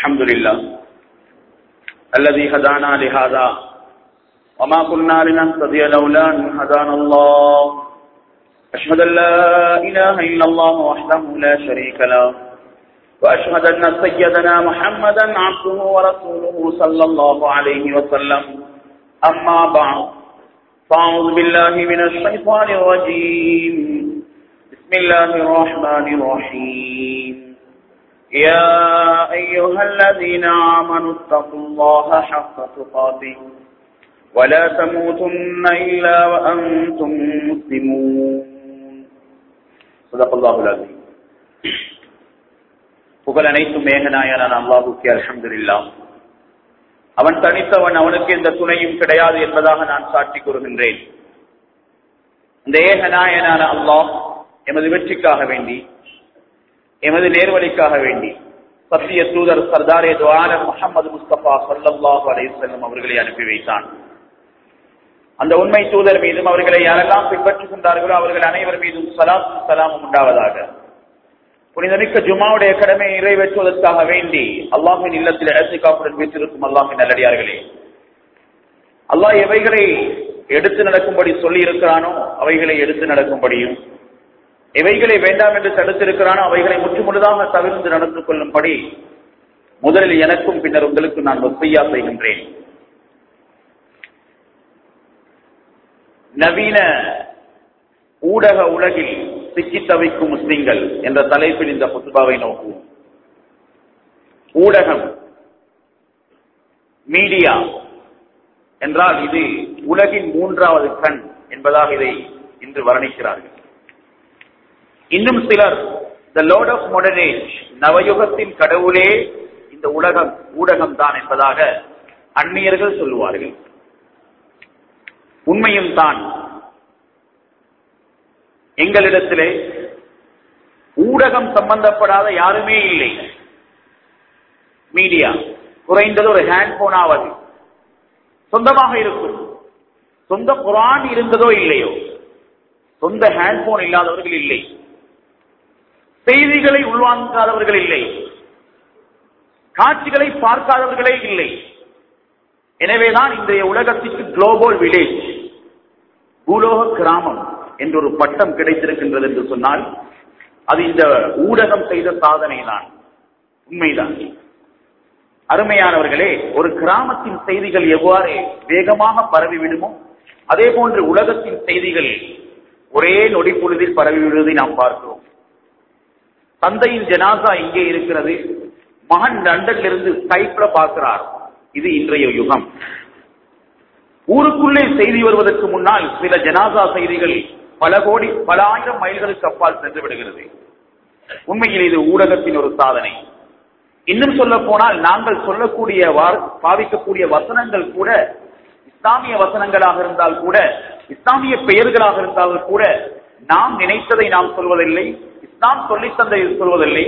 الحمد لله الذي هدانا لهذا وما كنا لنهتدي لولا أن هدانا الله. أشهد أن لا إله إلا الله وحده لا شريك له. وأشهد أن سيدنا محمدا عبده ورسوله صلى الله عليه وسلم. أما بعد، فأعوذ بالله من الشيطان الرجيم. بسم الله الرحمن الرحيم. يا أيها الذين آمنوا اتقوا الله حق تقاته ولا تموتن إلا وأنتم مسلمون صدق الله العظيم புகழ் அனைத்தும் மேகநாயனான அல்லாஹுக்கு அல்ஹம்துலில்லா அவன் தனித்தவன் அவனுக்கு எந்த துணையும் கிடையாது என்பதாக நான் சாட்சி கூறுகின்றேன் இந்த ஏகநாயனான அல்லாஹ் எமது வெற்றிக்காக வேண்டி எமது நேர்வழிக்காக வேண்டி சத்திய தூதர் சர்தாரே துவாரர் முகமது முஸ்தபா சல்லாஹு அலையம் அவர்களை அனுப்பி வைத்தான். அந்த உண்மை தூதர் மீதும் அவர்களை யாரெல்லாம் பின்பற்றுகின்றார்களோ அவர்கள் அனைவர் மீதும் சலாம் சலாமும் உண்டாவதாக. புனிதமிக்க ஜுமாவுடைய கடமையை நிறைவேற்றுவதற்காக வேண்டி அல்லாஹின் இல்லத்தில் இடத்துக்காப்புடன் வீற்றிருக்கும் அல்லாஹின் நல்லடியார்களே அல்லாஹ் எவைகளை எடுத்து நடக்கும்படி சொல்லி இருக்கிறானோ அவைகளை எடுத்து நடக்கும்படியும் எவைகளை வேண்டாம் என்று தடுத்திருக்கிறானோ அவைகளை முற்றுமுழுதாக தவிர்த்து நடந்து கொள்ளும்படி முதலில் எனக்கும் பின்னர் உங்களுக்கு நான் ஒப்பையா செய்கின்றேன். நவீன ஊடக உலகில் சிக்கி தவிக்கும் முஸ்லிம்கள் என்ற தலைப்பில் இந்த புத்துபாவை நோக்குவோம். ஊடகம் மீடியா என்றால் இது உலகின் மூன்றாவது கண் என்பதாக இதை இன்று வர்ணிக்கிறார்கள். இன்னும் சிலர் த லோட் ஆஃப் மாடர்ன் நவயுகத்தின் கடவுளே இந்த உலகம் ஊடகம் தான் என்பதாக அந்நியர்கள் சொல்லுவார்கள். உண்மையும் தான். எங்களிடத்திலே ஊடகம் சம்பந்தப்படாத யாருமே இல்லை. மீடியா குறைந்தது ஒரு ஹேண்ட் போனாவது சொந்தமாக இருக்கும். சொந்த குரான் இருந்ததோ இல்லையோ? சொந்த ஹேண்ட் போன் இல்லாதவர்கள் இல்லை. செய்திகளை உள்வாங்காதவர்கள் இல்லை. காட்சிகளை பார்க்காதவர்களே இல்லை. எனவேதான் இன்றைய உலகத்திற்கு குளோபல் வில்லேஜ் பூலோக கிராமம் என்ற ஒரு பட்டம் கிடைத்திருக்கின்றது என்று சொன்னால் அது இந்த ஊடகம் செய்த சாதனை தான் உண்மைதான். அருமையானவர்களே ஒரு கிராமத்தின் செய்திகள் எவ்வாறு வேகமாக பரவிவிடுமோ அதே போன்று உலகத்தின் செய்திகள் ஒரே நொடி பொழுதில் பரவிவிடுவதை நாம் பார்க்கிறோம். தந்தையின் ஜனாசா இங்கே இருக்கிறது. மகன் லண்டன்ல இருந்து ஸ்கைப்ல பார்க்கிறார். இது இன்றைய யுகம். ஊருக்குள்ளே செய்தி வருவதற்கு முன்னால் சில ஜனாசா செய்திகள் பல கோடி பல ஆயிரம் மைல்களுக்கு அப்பால் சென்று விடுகிறது. உண்மையில் இது ஊடகத்தின் ஒரு சாதனை. இன்னும் சொல்ல போனால் நாங்கள் சொல்லக்கூடிய பாவிக்கக்கூடிய வசனங்கள் கூட இஸ்லாமிய வசனங்களாக இருந்தால் கூட இஸ்லாமிய பெயர்களாக இருந்தால் கூட நாம் நினைத்ததை நாம் சொல்வதில்லை. நாம் சொல்லி தந்தை சொல்வதில்லை.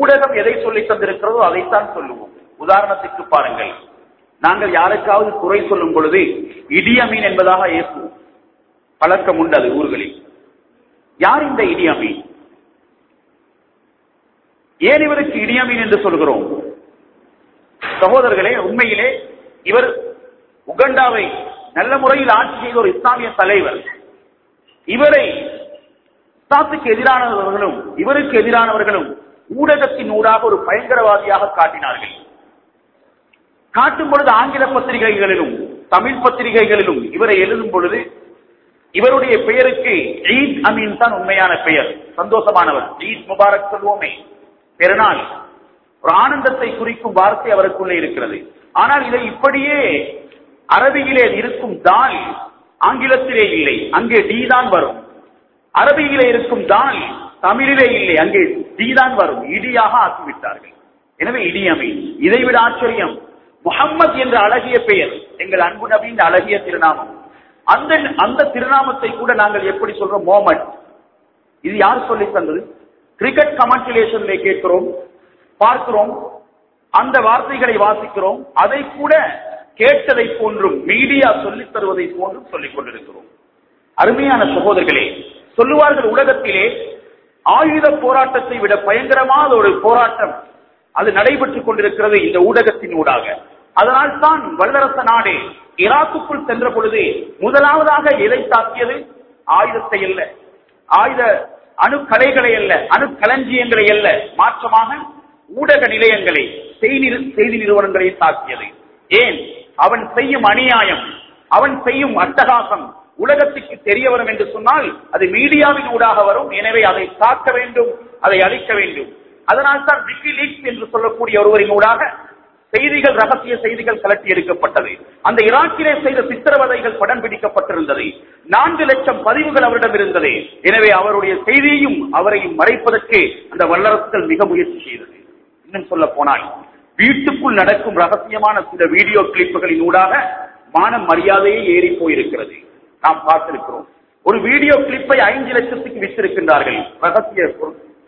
ஊடகம் எதை சொல்லி தந்திருக்கிறதோ அதைத்தான் சொல்லுவோம். உதாரணத்துக்கு பாருங்கள். நாங்கள் யாருக்காவது குறை சொல்லும் பொழுது இடியமீன் என்பதாக ஏசுவோம். பழக்கம் உண்டு அது ஊர்களில். யார் இந்த இடியமீன் ஏன் இவருக்கு இடியமீன் என்று சொல்கிறோம்? சகோதரர்களே உண்மையிலே இவர் உகண்டாவை நல்ல முறையில் ஆட்சி செய்த ஒரு இஸ்லாமிய தலைவர். இவரை இஸ்லாத்துக்கு எதிரானவர்களும் இவருக்கு எதிரானவர்களும் ஊடகத்தின் ஊடாக ஒரு பயங்கரவாதியாக காட்டினார்கள். காட்டும் பொழுது ஆங்கில பத்திரிகைகளிலும் தமிழ் பத்திரிகைகளிலும் இவரை எழுதும் பொழுது இவருடைய பெயருக்கு ஈத் அமீன் தான் உண்மையான பெயர். சந்தோஷமானவர். ஈத் முபாரக் சொல்வோமே. பெருநாள் ஒரு ஆனந்தத்தை குறிக்கும் வார்த்தை அவருக்குள்ளே இருக்கிறது. ஆனால் இதை இப்படியே அரபியிலே இருக்கும் தால் ஆங்கிலத்திலே இல்லை. அங்கே டி தான் வரும். அரபியிலே இருக்கும் தான் தமிழிலே இல்லை. அங்கே தீதான் வரும். இடியாக ஆக்கிவிட்டார்கள். எனவே இடியமை. இதைவிட ஆச்சரியம். முகம்மது என்ற அழகிய பெயர். எங்கள் அன்பு நபியின் அழகிய திருநாமம். அந்த அந்த திருநாமத்தை கூட நாங்கள் எப்படி சொல்றோம்? மோமட். இது யார் சொல்லி தந்தது? கிரிக்கெட் கமெண்டிலேஷன்ல கேட்கிறோம் பார்க்கிறோம் அந்த வார்த்தைகளை வாசிக்கிறோம் அதை கூட கேட்டதை போன்றும் மீடியா சொல்லித் தருவதை போன்றும் சொல்லிக் கொண்டிருக்கிறோம். அருமையான சகோதரர்களே சொல்லுவார்கள் உலகத்திலே ஆயுத போராட்டத்தை விட பயங்கரமான ஒரு போராட்டம் அது நடைபெற்றுக் கொண்டிருக்கிறது இந்த ஊடகத்தின் ஊடாக. அதனால் தான் வல்லரச நாடு ஈராக்குக்குள் சென்ற பொழுது முதலாவதாக எதை தாக்கியது ஆயுதத்தை அல்ல. ஆயுத அணுக்கலைகளை அல்ல அணுக்களஞ்சியங்களை அல்ல மாற்றமாக ஊடக நிலையங்களை செய்தி செய்தி நிறுவனங்களை தாக்கியது. ஏன்? அவன் செய்யும் அநியாயம் அவன் செய்யும் அட்டகாசம் உலகத்துக்கு தெரிய வரும் என்று சொன்னால் அது மீடியாவின் ஊடாக வரும். எனவே அதை தாக்க வேண்டும் அதை அழிக்க வேண்டும். அதனால் தான் விக்கிலீக்ஸ் என்று சொல்லக்கூடிய ஒருவரின் ஊடாக செய்திகள் ரகசிய செய்திகள் கலட்டி எடுக்கப்பட்டது. அந்த ஈராக்கிலே செய்த சித்திரவதைகள் படம் பிடிக்கப்பட்டிருந்தது. நான்கு லட்சம் பதிவுகள் அவரிடம் இருந்தது. எனவே அவருடைய செய்தியையும் அவரையும் மறைப்பதற்கு அந்த வல்லரசுகள் மிக முயற்சி செய்தது. இன்னும் சொல்ல போனால் வீட்டுக்குள் நடக்கும் ரகசியமான சில வீடியோ கிளிப்புகளின் ஊடாக மான மரியாதையே ஏறி போயிருக்கிறது. நாம் பார்த்திருக்கிறோம். ஒரு வீடியோ கிளிப்பை ஐந்து லட்சத்துக்கு விற்றிருக்கின்றார்கள் ரகசிய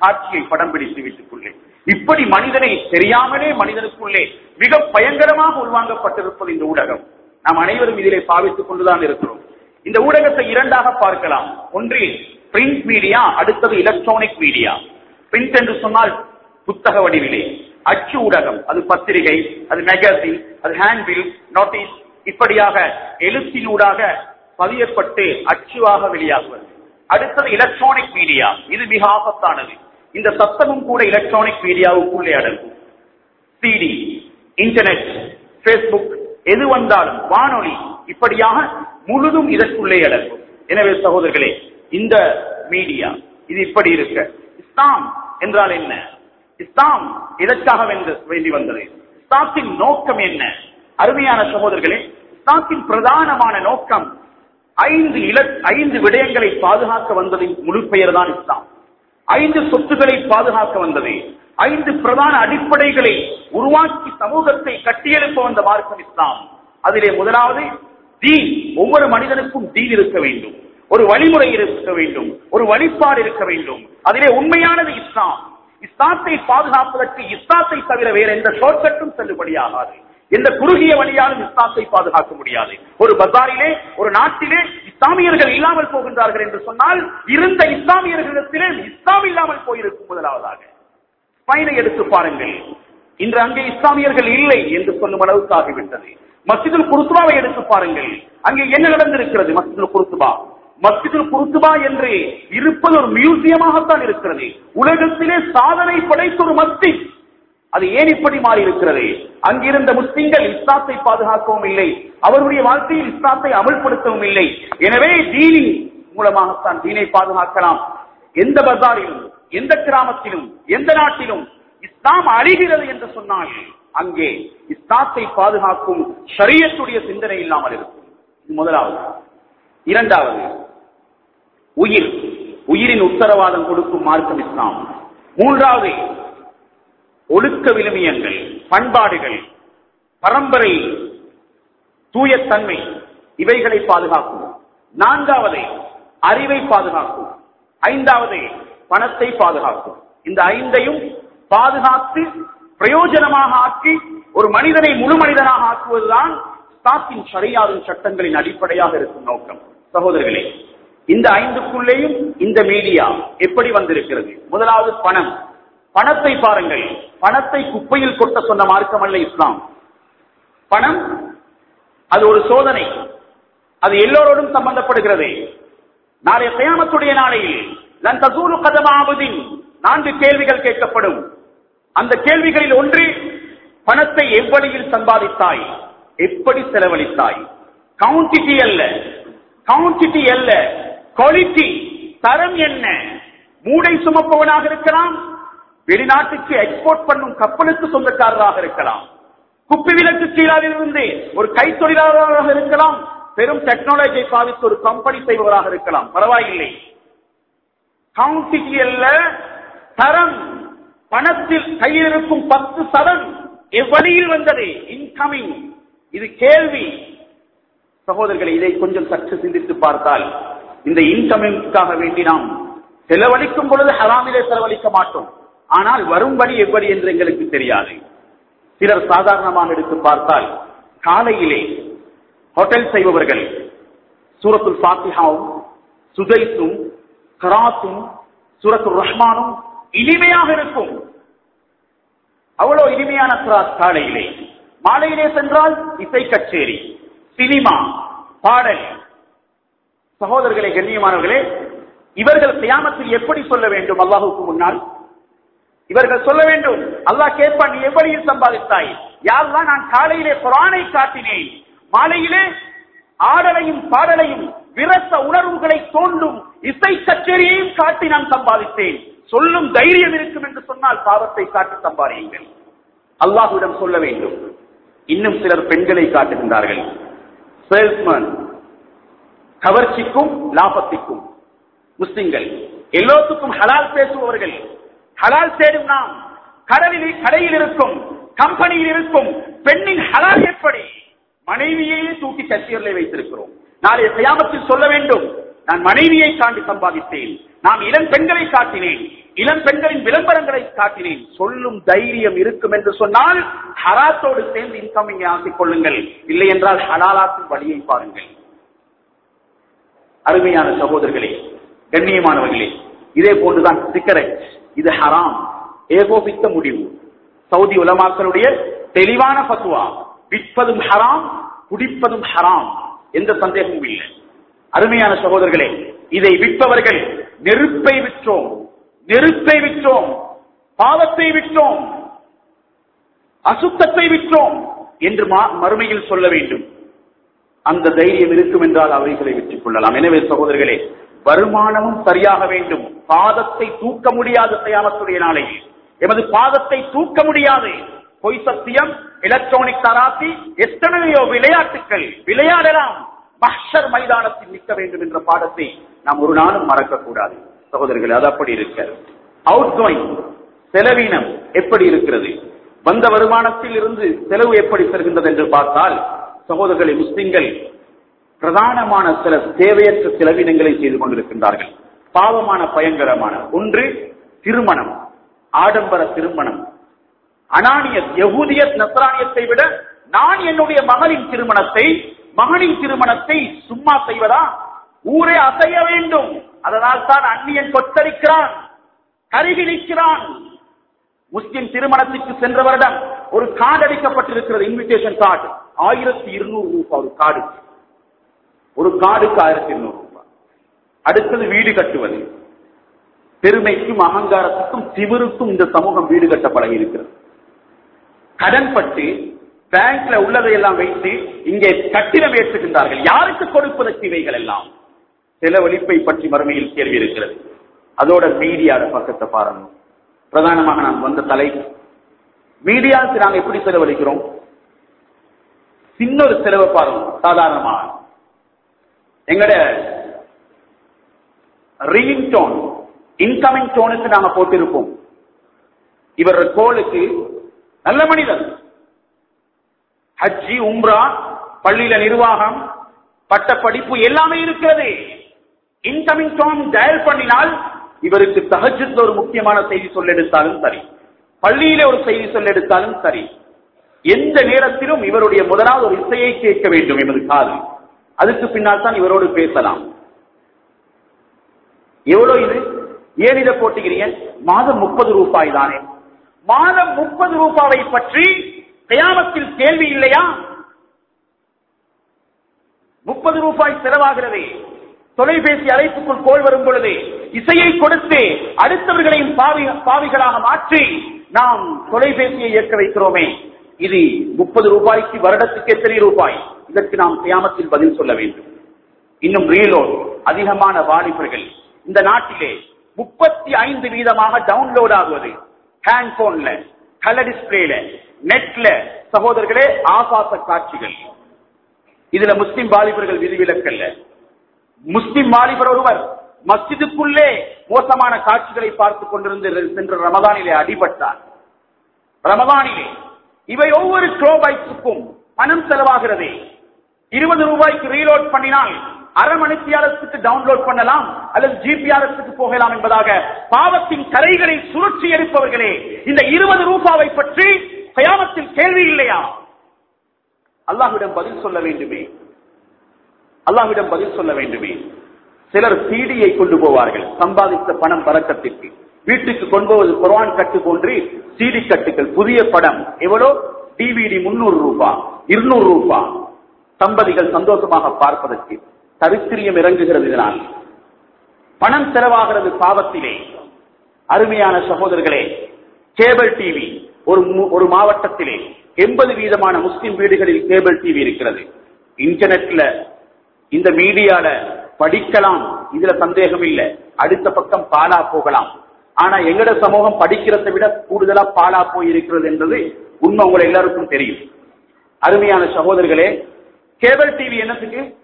காட்சியை படம் பிடித்து வீட்டுக்குள்ளே. இப்படி மனிதனை தெரியாமலே மனிதனுக்குள்ளே மிக பயங்கரமாக உள்வாங்கப்பட்டிருப்பது இந்த ஊடகம். நாம் அனைவரும் இதிலே பாவித்துக் கொண்டுதான் இருக்கிறோம். இந்த ஊடகத்தை இரண்டாக பார்க்கலாம். ஒன்றில் பிரிண்ட் மீடியா அடுத்தது எலக்ட்ரானிக் மீடியா பிரிண்ட் என்று சொன்னால் புத்தக வடிவிலே. அச்சு ஊடகம் அது பத்திரிகை அது மேகசின் அது ஹேண்ட்பில் நோட்டீஸ் இப்படியாக எழுத்தினூடாக பதியப்பட்டு அச்சுவாக வெளியாகுவது. அடுத்தது எலக்ட்ரானிக் மீடியா இது மிக ஆபத்தானது. இந்த சத்தமும் கூட எலக்ட்ரானிக் மீடியாவுக்குள்ளே அடங்கும். சிடி இன்டர்நெட் பேஸ்புக் எது வந்தாலும் வானொலி இப்படியாக முழுதும் இதற்குள்ளே அடங்கும். எனவே சகோதரர்களே இந்த மீடியா இது இப்படி இருக்க. இஸ்லாம் என்றால் என்ன? இஸ்லாம் எதற்காக வென்று- வேண்டி வந்தது? இஸ்லாத்தின் நோக்கம் என்ன? அருமையான சகோதரர்களே இஸ்லாத்தின் பிரதானமான நோக்கம் ஐந்து இல ஐந்து விடயங்களை பாதுகாக்க வந்ததின் முழு பெயர் தான் இஸ்லாம். ஐந்து சொத்துக்களை பாதுகாக்க வந்தது. ஐந்து பிரதான அடிப்படைகளை உருவாக்கி சமூகத்தை கட்டியெழுப்ப வந்த மார்க்கம் இஸ்லாம். அதிலே முதலாவது தீன். ஒவ்வொரு மனிதனுக்கும் தீன் இருக்க வேண்டும். ஒரு வழிமுறை இருக்க வேண்டும். ஒரு வழிபாடு இருக்க வேண்டும். அதிலே உண்மையானது இஸ்லாம். இஸ்லாத்தை பாதுகாப்பதற்கு இஸ்லாத்தை தவிர வேற எந்த ஷார்ட்கட்டும் செல்லுபடியாகாது. எந்த குறுகிய வழியாலும் இஸ்லாத்தை பாதுகாக்க முடியாது. ஒரு பசாரிலே ஒரு நாட்டிலே இஸ்லாமியர்கள் இல்லாமல் போகின்றார்கள் என்று சொன்னால் இருந்த இஸ்லாமியர்களிடத்திலே இஸ்லாம் இல்லாமல் போயிருக்கும் முதலாவதாக. பயனை எடுத்து பாருங்கள். இன்று அங்கே இஸ்லாமியர்கள் இல்லை என்று சொல்லும் அளவுக்கு ஆகிவிட்டது. மஸ்ஜிதுல் குருத்துபாவை எடுத்து பாருங்கள். அங்கே என்ன நடந்திருக்கிறது மஸ்ஜிதுல் குருத்துபா மஸ்ஜிதுல் குருத்துபா என்று இருப்பது ஒரு மியூசியமாகத்தான் இருக்கிறது. உலகத்திலே சாதனை படைத்த ஒரு மஸ்தி அது ஏன் இப்படி மாறி இருக்கிறது அங்கிருந்த முஸ்லிம்கள் இஸ்லாத்தை பாதுகாக்கவும் இல்லை. அவருடைய வாழ்க்கையில் இஸ்லாத்தை அமல்படுத்தவும் இல்லை. எனவே தீனி மூலமாகத்தான் தீனை பாதுகாக்கலாம். எந்த பஜாரிலும் எந்த கிராமத்திலும் எந்த நாட்டிலும் இஸ்லாம் அழிகிறது என்று சொன்னால் அங்கே இஸ்லாத்தை பாதுகாக்கும் சரியத்துடைய சிந்தனை இல்லாமல் இருக்கும். முதலாவது. இரண்டாவது உயிர். உயிரின் உத்தரவாதம் கொடுக்கும் மார்க்கம் இஸ்லாம். மூன்றாவது ஒழுக்க விழுமியங்கள் பண்பாடுகள் பரம்பரை தூயத்தன்மை இவைகளை பாதுகாக்கும். நான்காவது அறிவை பாதுகாக்கும். ஐந்தாவது பணத்தை பாதுகாக்கும். இந்த ஐந்தையும் பாதுகாத்து பிரயோஜனமாக ஆக்கி ஒரு மனிதனை முழு மனிதனாக ஆக்குவதுதான் ஸ்டாக்கின் சரியாதும் சட்டங்களின் அடிப்படையாக இருக்கும் நோக்கம். சகோதரர்களே இந்த ஐந்துக்குள்ளேயும் இந்த மீடியா எப்படி வந்திருக்கிறது? முதலாவது பணம். பணத்தை பாருங்கள். பணத்தை குப்பையில் கொட்ட சொன்ன மார்க்கம் அல்ல இஸ்லாம். பணம் அது ஒரு சோதனை. அது எல்லோரோடும் சம்பந்தப்படுகிறது. நாளைய சயாமத்துடைய நாளையில் லன் கதமாவதின் நான்கு கேள்விகள் கேட்கப்படும். அந்த கேள்விகளில் ஒன்று பணத்தை எவ்வழியில் சம்பாதித்தாய்? எப்படி செலவழித்தாய்? கவுண்டிட்டி அல்ல. கவுண்டிட்டி அல்ல. குவாலிட்டி தரம் என்ன? மூடை சுமப்பவனாக இருக்கலாம் வெளிநாட்டுக்கு எக்ஸ்போர்ட் பண்ணும் கப்பலுக்கு சொந்தக்காரராக இருக்கலாம். குப்பி விலக்கு கீழாலிருந்து ஒரு கைத்தொழிலாளராக இருக்கலாம். பெரும் டெக்னாலஜியை பாதித்து ஒரு கம்பெனி செய்பவராக இருக்கலாம். பரவாயில்லை. கவுண்டிட்டி அல்ல தரம் பணத்தில் கையில் இருக்கும் பத்து சதம் எவ்வழியில் வந்தது? இன்கமிங் இது கேள்வி. சகோதரர்களை இதை கொஞ்சம் சற்று சிந்தித்து பார்த்தால் இந்த இன்கமிங்காக வேண்டி நாம் செலவழிக்கும் பொழுது ஹராமிலே செலவழிக்க மாட்டோம். ஆனால் வரும்படி எப்படி என்று எங்களுக்கு தெரியாது. சிலர் சாதாரணமாக எடுத்து பார்த்தால் காலையிலே ஹோட்டல் செய்பவர்கள் சூரத்துல் ஃபாத்திஹாவும் சுதைத்தும் கராத்தும் சூரத்துல் ரஹ்மானும் இனிமையாக இருக்கும். அவ்வளவு இனிமையான கிராஸ் காலையிலே. மாலையிலே சென்றால் இசை கச்சேரி சினிமா பாடல். சகோதரர்களே கண்ணியமானவர்களே இவர்கள் கியாமத்தில் எப்படி சொல்ல வேண்டும்? அல்லாஹுக்கு முன்னால் இவர்கள் சொல்ல வேண்டும் அல்லாஹ் கேட்பான் நீ எவ்வளியில் சம்பாதித்தாய்? யாரெல்லாம் நான் காலையிலே குரானை காட்டினேன். மாலையிலே ஆடலையும் பாடலையும் விரச உணர்வுகளை தோண்டும் இசை கச்சேரியையும் காட்டி நான் சம்பாதித்தேன். சொல்லும் தைரியம் இருக்கும் என்று சொன்னால் பாவத்தை காட்டி சம்பாதியுங்கள். அல்லாஹுவிடம் சொல்ல வேண்டும். இன்னும் சிலர் பெண்களை காட்டுகின்றார்கள். சேல்ஸ்மேன் கவர்ச்சிக்கும் லாபத்திற்கும் முஸ்லிம்கள் எல்லோத்துக்கும் ஹலால் பேசுபவர்கள் ஹலால் தேடும் நாம். கடலில் கடையில் இருக்கும் கம்பெனியில் இருக்கும் பெண்ணின் ஹலால் எப்படி? மனைவியையே தூக்கி கச்சேரில் வைத்திருக்கிறோம். நாளைய சயாமத்தில் சொல்ல வேண்டும் நான் மனைவியை காண்டி சம்பாதித்தேன். நான் இளம் பெண்களை காட்டினேன் இளம் பெண்களின் விளம்பரங்களை காட்டினேன். சொல்லும் தைரியம் இருக்கும் என்று சொன்னால் ஹராத்தோடு சேர்ந்து இன்கமிங் ஆக்கிக் கொள்ளுங்கள். இல்லை என்றால் ஹலாலாக்கும் வழியை பாருங்கள். அருமையான சகோதரர்களே கண்ணியமானவர்களே இதே போன்றுதான் சிகரெட். இது ஹராம். ஏகோபித்த முடிவு. சவுதி உலமாக்களுடைய தெளிவான பத்துவா விற்பதும் ஹராம் குடிப்பதும் ஹராம். எந்த சந்தேகமும் இல்லை. அருமையான சகோதரர்களே இதை விற்பவர்கள் நெருப்பை விற்றோம். நெருப்பை விற்றோம். பாவத்தை விற்றோம். அசுத்தத்தை விற்றோம் என்று மறுமையில் சொல்ல வேண்டும். அந்த தைரியம் இருக்கும் என்றால் அவைகளை விற்றுக் கொள்ளலாம். எனவே சகோதரர்களே வருமானமும் சரியாக வேண்டும். பாதத்தை தூக்க முடியாது தயாரத்துடைய நாளை. எமது பாதத்தை தூக்க முடியாது. பொய் சத்தியம் எலக்ட்ரானிக் தராசி எத்தனையோ விளையாட்டுகள் விளையாடலாம். மஹ்ஷர் மைதானத்தில் நிற்க வேண்டும் என்ற பாடத்தை நாம் ஒரு நாளும் மறக்கக்கூடாது. சகோதரர்கள் அது அப்படி இருக்க. அவுட் கோயிங் செலவீனம் எப்படி இருக்கிறது? வந்த வருமானத்தில் இருந்து செலவு எப்படி செல்கின்றது என்று பார்த்தால் சகோதரர்களை முஸ்லிம்கள் பிரதானமான சில தேவையற்ற செலவினங்களை செய்து கொண்டிருக்கின்றார்கள். பாவமான பயங்கரமான. ஒன்று திருமணம். ஆடம்பர திருமணம். அனானியத் யகுதியத் நஸ்ரானியத்தை விட நான் என்னுடைய மகளின் திருமணத்தை மகனின் திருமணத்தை சும்மா செய்வதா? ஊரே அசைய வேண்டும். அதனால் தான் அந்நியன் கொத்தரிக்கிறான் கருகிழிக்கிறான் முஸ்லிம் திருமணத்திற்கு சென்ற வருடம் ஒரு கார்டு அடிக்கப்பட்டிருக்கிறது இன்விடேஷன் கார்டு ஆயிரத்தி இருநூறு ரூபாய் ஒரு கார்டு ஒரு காடுக்கு ஆயிரத்தி எண்ணூறு ரூபாய். அடுத்தது வீடு கட்டுவது. பெருமைக்கும் அகங்காரத்துக்கும் திமிருக்கும் இந்த சமூகம் வீடு கட்ட பழகி இருக்கிறது. கடன்பட்டு பேங்க்ல உள்ளதையெல்லாம் வைத்து இங்கே கட்டிடம் ஏற்றுகின்றார்கள். யாருக்கு கொடுப்பதற்கு இவைகள் எல்லாம்? செலவழிப்பை பற்றி மறுமையில் கேள்வி இருக்கிறது. அதோட மீடியாட பக்கத்தை பாருங்க. பிரதானமாக நான் வந்த தலை. மீடியாவுக்கு நாங்க எப்படி செலவழிக்கிறோம்? சின்ன ஒரு செலவை பாருங்க சாதாரணமாக. எங்கட ரீயிங் டோன் இன்கமிங் டோனுக்கு நாங்க போட்டிருப்போம். இவர் கோலுக்கு நல்ல மனிதர். ஹஜ்ஜி உம்ரா பள்ளியில நிர்வாகம் பட்ட படிப்பு எல்லாமே இருக்கிறது. இன்கமிங் டோன் டயல் பண்ணினால் இவருக்கு தஹஜ்ஜுல ஒரு முக்கியமான செய்தி சொல்ல எடுத்தாலும் சரி பள்ளியில ஒரு செய்தி சொல்ல எடுத்தாலும் சரி எந்த நேரத்திலும் இவருடைய முதலாவது ஒரு இசையை கேட்க வேண்டும் எமது காது. அதுக்கு பின்னால் தான் இவரோடு பேசலாம். எவ்வளவு இது? ஏன் இதை மாதம் முப்பது ரூபாய் தானே. மாதம் முப்பது ரூபாவை பற்றி கயாமத்தில் கேள்வி இல்லையா? முப்பது ரூபாய் செலவாகிறது. தொலைபேசி அழைப்புக்குள் கோல் வரும் பொழுது இசையை கொடுத்து அடுத்தவர்களையும் பாவி பாவிகளாக மாற்றி நாம் தொலைபேசியை இயக்க வைக்கிறோமே. இது முப்பது ரூபாய்க்கு வருடத்துக்கு எத்தனை ரூபாய். இதற்கு நாம் கியாமத்தில் பதில் சொல்ல வேண்டும். இன்னும் ரீலோடு அதிகமான வாலிபர்கள். இந்த நாட்டிலே முப்பத்தி ஐந்து வீதமாக டவுன்லோட் ஆகுவது. ஹேண்ட் போன்ல கலர் டிஸ்பிளேல நெட்ல சகோதரர்களே ஆபாச காட்சிகள். இதுல முஸ்லிம் வாலிபர்கள் விதிவிலக்கல்ல முஸ்லிம் வாலிபர் ஒருவர் மஸ்ஜிதுக்குள்ளே மோசமான காட்சிகளை பார்த்துக் கொண்டிருந்து சென்ற ரமதானிலே அடிபட்டார். ரமதானிலே இவை ஒவ்வொரு கிலோபைட்டுக்கும் பணம் செலவாகிறதே. இருபது ரூபாய்க்கு ரீலோட் பண்ணினால் அரை மணித்தியாலத்துக்கு டவுன்லோட் பண்ணலாம் அல்லது ஜிபிஆர்எஸ்க்கு போகலாம் என்பதாக பாவத்தின் கரைகளை சுழற்சி எடுப்பவர்களே இந்த இருபது ரூபாவை பற்றி கயாமத்தில் கேள்வி இல்லையா? அல்லாஹ்விடம் பதில் சொல்ல வேண்டுமே. அல்லாஹ்விடம் பதில் சொல்ல வேண்டுமே. சிலர் சீடியை கொண்டு போவார்கள் சம்பாதித்த பணம் பறக்கத்திற்கு. வீட்டுக்கு கொண்டு போவது குரான் கட்டு போன்று சிடி கட்டுகள் புதிய படம் எவ்வளோ? டிவிடி முன்னூறு ரூபாய் இருநூறு ரூபாய் தம்பதிகள் சந்தோஷமாக பார்ப்பதற்கு தரித்திரியம் இறங்குகிறது இதனால். பணம் செலவாகிறது பாவத்திலே. அருமையான சகோதரர்களே கேபிள் டிவி ஒரு ஒரு மாவட்டத்திலே எண்பது வீதமான முஸ்லிம் வீடுகளில் கேபிள் டிவி இருக்கிறது. இன்டர்நெட்ல இந்த மீடியால படிக்கலாம் இதுல சந்தேகம் இல்லை. அடுத்த பக்கம் பாலா போகலாம். ஆனா எங்கட சமூகம் படிக்கிறதை விட கூடுதலா பாலா போய் இருக்கிறது என்பது உண்மை உங்களை எல்லாருக்கும் தெரியும். அருமையான சகோதரர்களே கேபிள் டிவி என்னத்துக்கு?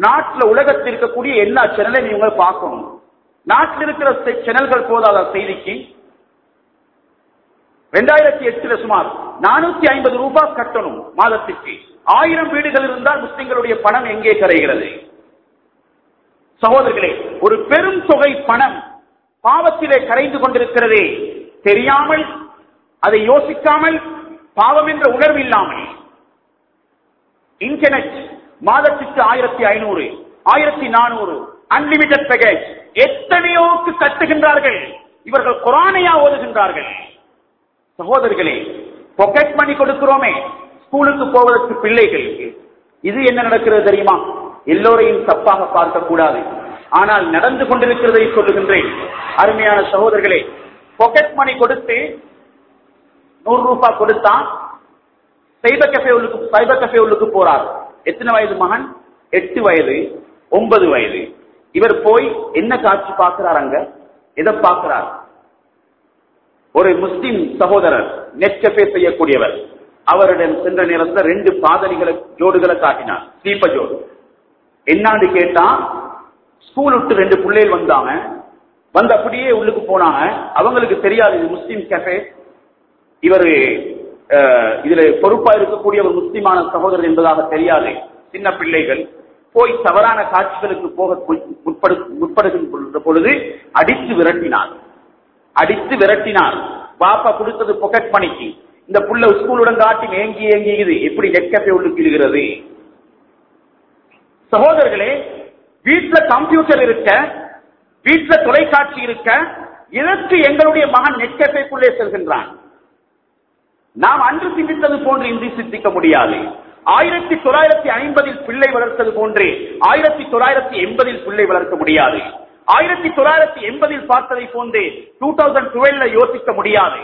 நாட்டுல உலகத்தில் இருக்கக்கூடிய எல்லா சேனலையும் இவங்க பார்க்கணும். நாட்டில் இருக்கிற செ- சேனல்கள் போதாத செய்திக்கு. ரெண்டாயிரத்தி எட்டுல சுமார் நானூத்தி ஐம்பது ரூபாய் கட்டணும் மாதத்திற்கு. ஆயிரம் வீடுகள் இருந்தால் முஸ்லிம்களுடைய பணம் எங்கே கரைகிறது சகோதரர்களே ஒரு பெரும் தொகை பணம் பாவத்திலே கரைந்து கொண்டிருக்கிறதே தெரியாமல் அதை யோசிக்காமல் பாவம் என்ற உணர்வு இல்லாமல். இன்டர்நெட் மாதத்திற்கு ஆயிரத்தி ஐநூறு ஆயிரத்தி நானூறு அன்லிமிட்டட் பேக்கேஜ் எத்தனையோக்கு கட்டுகின்றார்கள் இவர்கள் குரானையா ஓதுகின்றார்கள். சகோதரர்களே பொக்கெட் மணி கொடுக்கிறோமே ஸ்கூலுக்கு போவதற்கு பிள்ளைகளுக்கு இது என்ன நடக்கிறது தெரியுமா? எல்லோரையும் தப்பாக பார்க்க கூடாது ஆனால் நடந்து கொண்டிருக்கிறதை சொல்லுகின்றேன். அருமையான சகோதரர்களே பொக்கெட் மணி கொடுத்து நூறு ரூபாய் கொடுத்தா சைப கஃபே உள்ளுக்கு சைபர் உள்ளுக்கு போறார். எத்தனை வயது மகன்? எட்டு வயது ஒன்பது வயது. இவர் போய் என்ன காட்சி பார்க்கிறார் அங்க? எதை பார்க்கிறார்? ஒரு முஸ்லிம் சகோதரர் நெச்சபே செய்யக்கூடியவர். அவரிடம் சென்ற நேரத்தில் ரெண்டு பாதணிகளை ஜோடுகளை காட்டினார். தீப ஜோடு. என்னான்னு கேட்டா ஸ்கூல் விட்டு ரெண்டு பிள்ளைகள் வந்தாங்க. வந்து அப்படியே உள்ளுக்கு போனாங்க. அவங்களுக்கு தெரியாது முஸ்லீம் முஸ்லிம் கஃபே இவர் இதுல பொறுப்பா இருக்கக்கூடிய ஒரு முஸ்லிமான சகோதரர் என்பதாக தெரியாது சின்ன பிள்ளைகள் போய் தவறான காட்சிகளுக்கு போக முற்படுகின்ற பொழுது அடித்து விரட்டினார். அடித்து விரட்டினார். பாப்பா கொடுத்தது பொக்கெட் மணிக்கு இந்த புள்ள ஸ்கூலுடன் காட்டி ஏங்கி ஏங்கியது எப்படி நெக்கப்பை உள்ளுக்கிடுகிறது சகோதரர்களே வீட்டுல கம்ப்யூட்டர் இருக்க வீட்டுல தொலைக்காட்சி இருக்க இதற்கு எங்களுடைய மகன் நெட்கப்பைக்குள்ளே செல்கின்றான்? நாம் அன்று சிந்தித்தது போன்று இன்றி சிந்திக்க முடியாது. ஆயிரத்தி தொள்ளாயிரத்தி ஐம்பதில் பிள்ளை வளர்த்தது போன்று ஆயிரத்தி தொள்ளாயிரத்தி எண்பதில் பிள்ளை வளர்க்க முடியாது. ஆயிரத்தி தொள்ளாயிரத்தி எண்பதில் பார்த்ததை போன்று டூ தௌசண்ட் டுவெல்ல யோசிக்க முடியாது.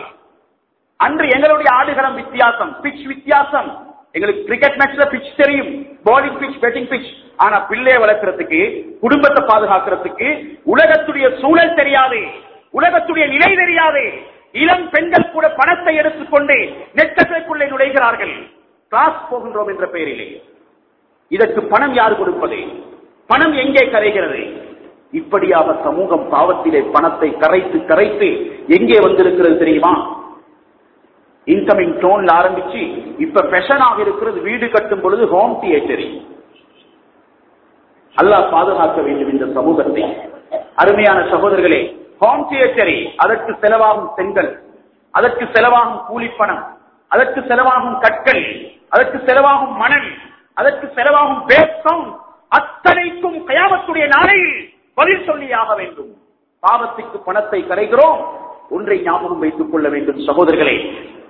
அன்று எங்களுடைய ஆடுகளம் வித்தியாசம் பிச் வித்தியாசம். எங்களுக்கு கிரிக்கெட் மேட்ச்ல பிச் தெரியும் பவுலிங் பிச் பேட்டிங் பிச் ஆனா பிள்ளைய வளர்க்கறதுக்கு குடும்பத்தை பாதுகாக்கிறதுக்கு உலகத்துடைய சூழல் தெரியாது. உலகத்துடைய நிலை தெரியாது. இளம் பெண்கள் கூட பணத்தை எடுத்துக்கொண்டு நெட்டத்திற்குள்ளே நுழைகிறார்கள். கிளாஸ் போகின்றோம் என்ற பெயரிலே. இதற்கு பணம் யார் கொடுப்பது? பணம் எங்கே கரைகிறது? இப்படியாக சமூகம் பாவத்திலே பணத்தை கரைத்து கரைத்து எங்கே வந்திருக்கிறது தெரியுமா? இன்கமிங் டோன்ல ஆரம்பிச்சு இப்ப பெஷனாக இருக்கிறது வீடு கட்டும் பொழுது ஹோம் தியேட்டரி அல்லாஹ் பாதுகாக்க வேண்டும் இந்த சமூகத்தை. அருமையான சகோதரர்களே ஹோம் அதற்கு செலவாகும் செங்கல் அதற்கு செலவாகும் கூலிப்பணம் அதற்கு செலவாகும் கற்கள் அதற்கு செலவாகும் மணல் அதற்கு செலவாகும் பேசம் அத்தனைக்கும் கயாமத்துடைய நாளையில் பதில் சொல்லியாக வேண்டும். பாவத்துக்கு பணத்தை கரைகிறோம் ஒன்றை ஞாபகம் வைத்துக் கொள்ள வேண்டும் சகோதரர்களே.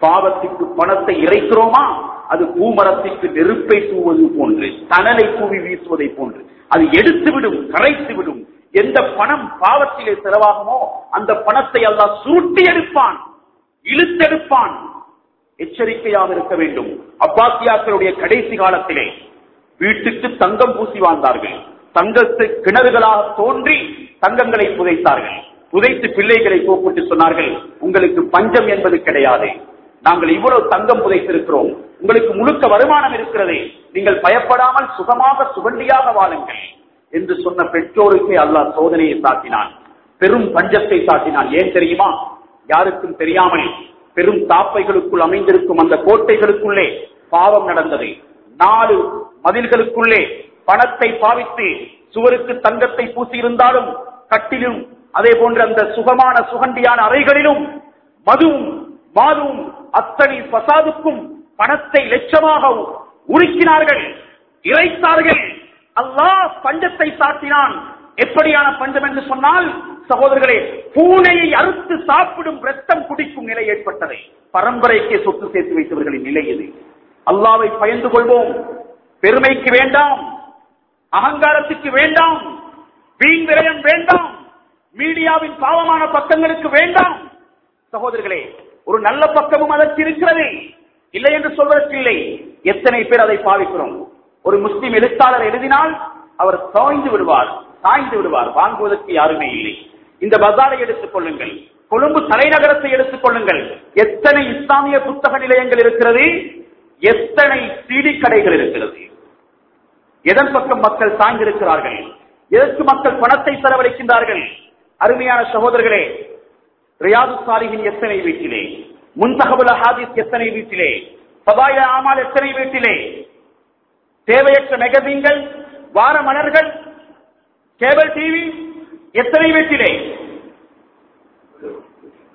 பாவத்துக்கு பணத்தை இறைக்கிறோமா? அது பூமரத்திற்கு நெருப்பை தூவது போன்று தணலை தூவி வீசுவதை போன்று. அது எடுத்துவிடும் கரைத்துவிடும் எந்த பணம் பாவத்திலே செலவாகுமோ அந்த பணத்தை அல்லா சுருட்டி எடுப்பான் இழுத்தெடுப்பான். எச்சரிக்கையாக இருக்க வேண்டும். அப்பாசியாக்களுடைய கடைசி காலத்திலே வீட்டுக்கு தங்கம் பூசி வாழ்ந்தார்கள். தங்கத்து கிணறுகளாக தோன்றி தங்கங்களை புதைத்தார்கள். புதைத்து பிள்ளைகளை கூப்பிட்டு சொன்னார்கள் உங்களுக்கு பஞ்சம் என்பது கிடையாது. நாங்கள் இவ்வளவு தங்கம் புதைத்திருக்கிறோம். உங்களுக்கு முழுக்க வருமானம் இருக்கிறது. நீங்கள் பயப்படாமல் சுகமாக சுகண்டியாக வாழுங்கள். என்று சொன்ன பெற்றோருக்கு அல்லாஹ் சோதனையை சாட்டினான் பெரும் பஞ்சத்தை சாட்டினான் ஏன் தெரியுமா? யாருக்கும் தெரியாமல் பெரும் தாப்பைகளுக்குள் அமைந்திருக்கும் அந்த கோட்டைகளுக்குள்ளே பாவம் நடந்தது. நாலு மதில்களுக்குள்ளே பணத்தை பாவித்து சுவருக்கு தங்கத்தை பூசியிருந்தாலும் கட்டிலும் அதே போன்ற அந்த சுகமான சுகண்டியான அறைகளிலும் மதுவும் மாதுவும் அத்தனை பசாதுக்கும் பணத்தை லட்சமாக உருக்கினார்கள் இறைத்தார்கள். அல்லாஹ் பஞ்சத்தை சாட்டினான் எப்படியான பஞ்சம் என்று சொன்னால் சகோதரர்களே பூனையை அறுத்து சாப்பிடும் ரத்தம் குடிக்கும் நிலை ஏற்பட்டது. பரம்பரைக்கு சொத்து சேர்த்து வைத்தவர்களின் நிலை இது. அல்லாவை பயந்து கொள்வோம். பெருமைக்கு வேண்டாம். அகங்காரத்துக்கு வேண்டாம். வீண் விரயம் வேண்டாம். மீடியாவின் பாவமான பக்கங்களுக்கு வேண்டாம். சகோதரர்களே ஒரு நல்ல பக்கமும் அதற்கு இருக்கிறது. இல்லை என்று சொல்வதற்கில்லை எத்தனை பேர் அதை பாவிக்கிறோம்? ஒரு முஸ்லிம் எழுத்தாளர் எழுதினால் அவர் சாய்ந்து விடுவார் சாய்ந்து விடுவார். வாங்குவதற்கு யாருமே இல்லை. இந்த பசாரை எடுத்துக் கொள்ளுங்கள். கொழும்பு தலைநகரத்தை எடுத்துக் கொள்ளுங்கள். எத்தனை இஸ்லாமிய புத்தக நிலையங்கள் இருக்கிறது? எத்தனை சிடி கடைகள் இருக்கிறது? எதன் பக்கம் மக்கள் சாய்ந்திருக்கிறார்கள்? எதற்கு மக்கள் பணத்தை செலவழிக்கின்றார்கள்? அருமையான சகோதரர்களே ரியாது சாலிகின் எத்தனை வீட்டிலே? முன்தகபுல் ஹாதிஸ் எத்தனை வீட்டிலே? சபாய ஆமால் எத்தனை வீட்டிலே? தேவையற்ற மெகசீன்கள் வார மலர்கள் கேபிள் டிவி எத்தனை வீட்டிலே?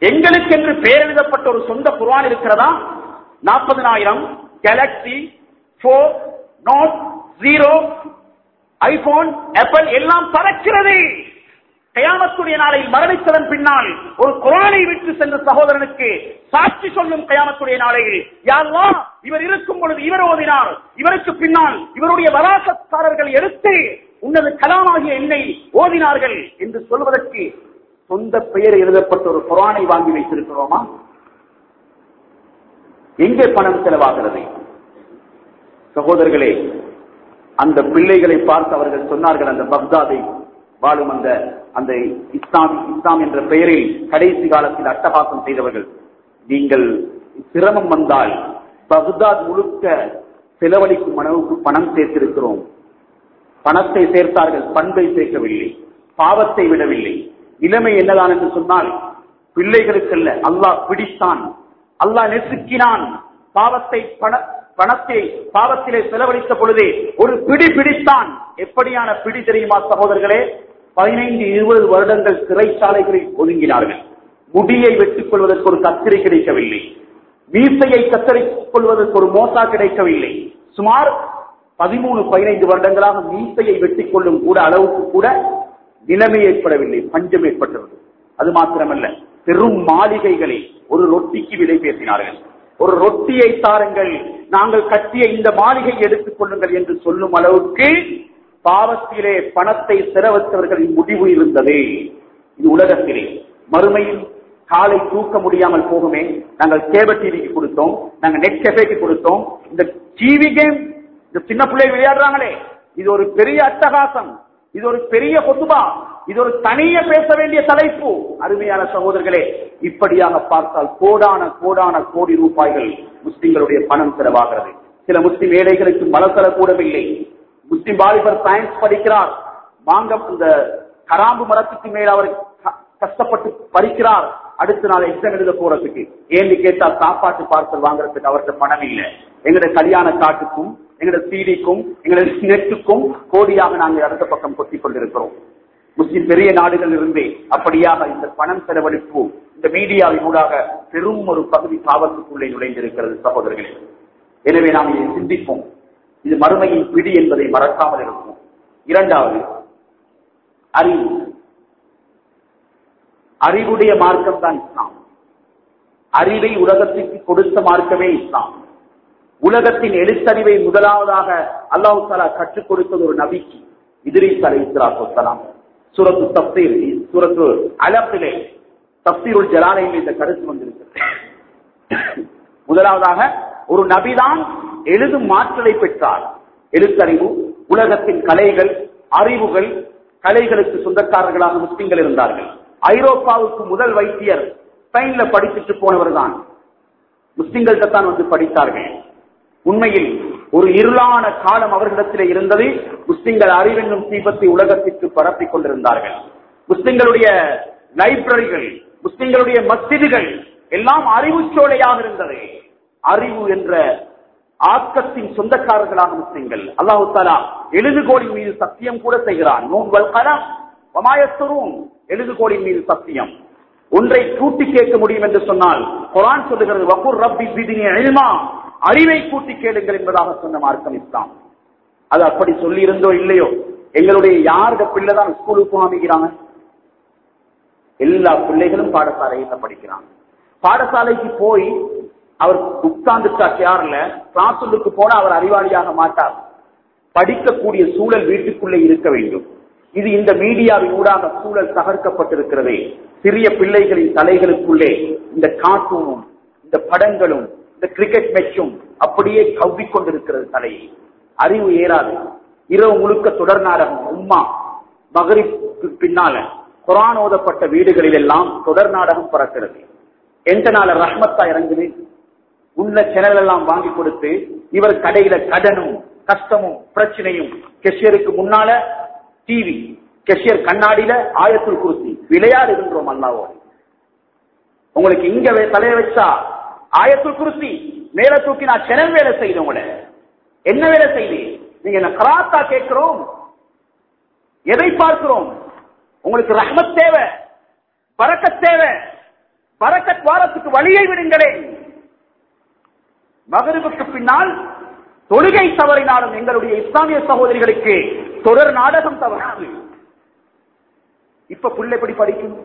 எங்களுக்கென்று பெயர் ஒரு சொந்த குர்ஆன் இருக்கிறதா? நாற்பதனாயிரம் Galaxy four Note zero iPhone Apple எல்லாம் பறக்கிறது. கயாமத்துடைய நாளில் மரணித்ததன் பின்னால் ஒரு குரானை விட்டு சென்ற சகோதரனுக்கு சாட்சி சொல்லும் கயாமத்துடைய நாளையில் யாரெல்லாம் இவர் இருக்கும் பொழுது இவர் ஓதினார். இவருக்கு பின்னால் இவருடைய வராசத்தாரர்கள் எடுத்து உன்னது கலாமாகிய என்னை ஓதினார்கள் என்று சொல்வதற்கு சொந்த பெயர் எழுதப்பட்ட ஒரு குரானை வாங்கி வைத்திருக்கிறோமா? எங்கே பணம் செலவாகிறது? சகோதரர்களே அந்த பிள்ளைகளை பார்த்து அவர்கள் சொன்னார்கள் அந்த பக்தாதை வாழும் அந்த அந்த இஸ்லாம் இஸ்லாம் என்ற பெயரில் கடைசி காலத்தில் அட்டகாசம் செய்தவர்கள். நீங்கள் சிரமம் வந்தால் பகுதாத் முழுக்க செலவழிக்கும் மனவுக்கு பணம் சேர்த்திருக்கிறோம். பணத்தை சேர்த்தார்கள் பண்பை சேர்க்கவில்லை. பாவத்தை விடவில்லை. நிலைமை என்னதான் என்று சொன்னால் பிள்ளைகளுக்கல்ல அல்லாஹ் பிடித்தான். அல்லாஹ் நெசுக்கினான் பாவத்தை பண பணத்தை பாவத்திலே செலவழித்த பொழுதே ஒரு பிடி பிடித்தான். எப்படியான பிடி தெரியுமா சகோதரர்களே? பதினைந்து இருபது வருடங்கள் சிறைச்சாலைகளில் ஒதுங்கினார்கள். முடியை வெட்டிக் கொள்வதற்கு ஒரு கத்திரி கிடைக்கவில்லை. மீசையை கத்தரிக் கொள்வதற்கு ஒரு மோசா கிடைக்கவில்லை. சுமார் பதிமூணு பதினைந்து வருடங்களாக மீசையை வெட்டிக் கொள்ளும் கூட அளவுக்கு கூட நிலைமை ஏற்படவில்லை பஞ்சம் ஏற்பட்டது. அது மாத்திரமல்ல பெரும் மாளிகைகளை ஒரு ரொட்டிக்கு விலை பேசினார்கள். ஒரு ரொட்டியை தாருங்கள் நாங்கள் கட்டிய இந்த மாளிகை எடுத்துக் கொள்ளுங்கள் என்று சொல்லும் அளவுக்கு பாவத்திலே பணத்தை செலவற்றவர்களின் முடிவு இருந்தது. இது உலகத்திலே. மறுமையில் காலை தூக்க முடியாமல் போகுமே. நாங்கள் கேபிள் டிவிக்கு கொடுத்தோம். நாங்கள் நெட் கெஃபேக்கு கொடுத்தோம். இந்த டிவி கேம் இந்த சின்ன பிள்ளை விளையாடுறாங்களே. இது ஒரு பெரிய அட்டகாசம். இது ஒரு பெரிய பொதுபா இது ஒரு தனிய பேச வேண்டிய தலைப்பு. அருமையான சகோதரர்களே இப்படியாக பார்த்தால் கோடான கோடான கோடி ரூபாய்கள் முஸ்லிம்களுடைய பணம் செலவாகிறது. சில முஸ்லிம் ஏழைகளுக்கு மலசல கூடவில்லை. முஸ்லிம் வாலிபர் சயின்ஸ் படிக்கிறார். மாங்க இந்த கராம்பு மரத்துக்கு மேல் அவர் க- கஷ்டப்பட்டு படிக்கிறார் அடுத்த நாள் எக்ஸாம் எழுத போறதுக்கு. ஏன்னு கேட்டா சாப்பாட்டு பார்சல் வாங்குறதுக்கு அவர்கிட்ட பணம் இல்லை. எங்களோட கல்யாண காட்டுக்கும் எங்களோட சீடிக்கும் எங்களோட நெட்டுக்கும் கோடியாக நாங்கள் அடுத்த பக்கம் கொத்திக் கொண்டிருக்கிறோம். முஸ்லிம் பெரிய நாடுகள் இருந்தே அப்படியாக இந்த பணம் செலவழிப்பு இந்த மீடியாவின் ஊடாக பெரும் ஒரு பகுதி பாவத்துக்குள்ளே நுழைந்திருக்கிறது சகோதரர்களே. எனவே நாம் இதை சிந்திப்போம். இது மறுமையின் பிடி என்பதை மறக்காமல் இருக்கும் இரண்டாவது அறிவு. அறிவுடைய மார்க்கம் தான் இஸ்லாம். அறிவை உலகத்திற்கு கொடுத்த மார்க்கமே இஸ்லாம். உலகத்தின் எழுத்தறிவை முதலாவதாக அல்லாஹு தாலா கற்றுக் கொடுத்தது ஒரு நபிக்கு இதிரிஸ் அலை இஸ்லாத்துலாம் சுரத்து தப்தீர் சுரத்து அலப்பிலே தப்சீருள் ஜலாலையில் இந்த கருத்து வந்திருக்கிறது. முதலாவதாக ஒரு நபிதான் எழுதும் மாற்றலை பெற்றார். எழுத்தறிவு உலகத்தின் கலைகள் அறிவுகள் கலைகளுக்கு சொந்தக்காரர்களாக முஸ்லிம்கள் இருந்தார்கள். ஐரோப்பாவுக்கு முதல் வைத்தியர் ஸ்பெயின்ல படிச்சுட்டு போனவர் தான். முஸ்லிம்கள்ட்ட தான் வந்து படித்தார்கள். உண்மையில் ஒரு இருளான காலம் அவர்களிடத்திலே இருந்தது. முஸ்லிம்கள் அறிவென்னும் தீபத்தை உலகத்திற்கு பரப்பிக் கொண்டிருந்தார்கள். முஸ்லிம்களுடைய லைப்ரரிகள் முஸ்லிம்களுடைய மஸ்திதுகள் எல்லாம் அறிவுச்சோலையாக இருந்தது. அறிவு என்ற ஆக்கத்தின் சொந்தக்காரர்களாக முஸ்லிம்கள். அல்லாஹு தாலா எழுதுகோலின் மீது சத்தியம் கூட செய்கிறான். நூல்வல் கலாம். வமாயத்தரும் எழுதுகோலின் மீது சத்தியம். ஒன்றை கூட்டி கேட்க முடியும் என்று சொன்னால் குரான் சொல்லுகிறது வகுர் ரப்பி பிதினி இல்மா. அறிவை கூட்டி கேளுங்கள் என்பதாக சொன்ன மார்க்கம் இஸ்லாம். அது அப்படி சொல்லி இருந்தோ இல்லையோ? எங்களுடைய யாருட பிள்ளை தான் ஸ்கூலுக்கு போகாமிக்கிறாங்க எல்லா பிள்ளைகளும் பாடசாலையில படிக்கிறாங்க. பாடசாலைக்கு போய் அவர் உட்கார்ந்துட்டா சேர்ல கிளாஸ் போன அவர் அறிவாளியாக மாட்டார். படிக்கக்கூடிய சூழல் வீட்டுக்குள்ளே இருக்க வேண்டும். இது இந்த மீடியாவின் ஊடாக சூழல் தகர்க்கப்பட்டிருக்கிறது. சிறிய பிள்ளைகளின் தலைகளுக்குள்ளே இந்த கார்ட்டூனும் இந்த படங்களும் இந்த கிரிக்கெட் மேட்சும் அப்படியே கவ்விக்கொண்டிருக்கிறது தலையை அறிவு ஏறாது. இரவு முழுக்க தொடர் நாடகம் உம்மா. மகரிக்கு பின்னால குரான் ஓதப்பட்ட வீடுகளில் எல்லாம் தொடர் நாடகம் பறக்கிறது. எந்த நாள ரஹ்மத்தா இறங்குது உள்ள சேனல் எல்லாம் வாங்கி கொடுத்து இவர் கடையில கடனும் கஷ்டமும் பிரச்சனையும் கெஷியருக்கு முன்னால டிவி கெஷியர் கண்ணாடியில ஆயத்துல் குருசி விளையாடுகின்றோம் அல்லாவோடு. உங்களுக்கு இங்க தலைய வச்சா ஆயத்தில் குருசி மேல தூக்கி நான் சேனல் வேலை செய்து உங்களை. என்ன வேலை செய்து? நீங்க என்ன கராத்தா கேட்கிறோம்? எதை பார்க்கிறோம்? உங்களுக்கு ரஹ்மத் தேவை பறக்க தேவை. பரக்கத் வாரத்துக்கு வழியை விடுங்களேன். மகருவுக்கு பின்னால் தொழுகை தவறினாலும் எங்களுடைய இஸ்லாமிய சகோதரிகளுக்கு தொடர் நாடகம் தவறாது. இப்ப புள்ள எப்படி படிக்கும்?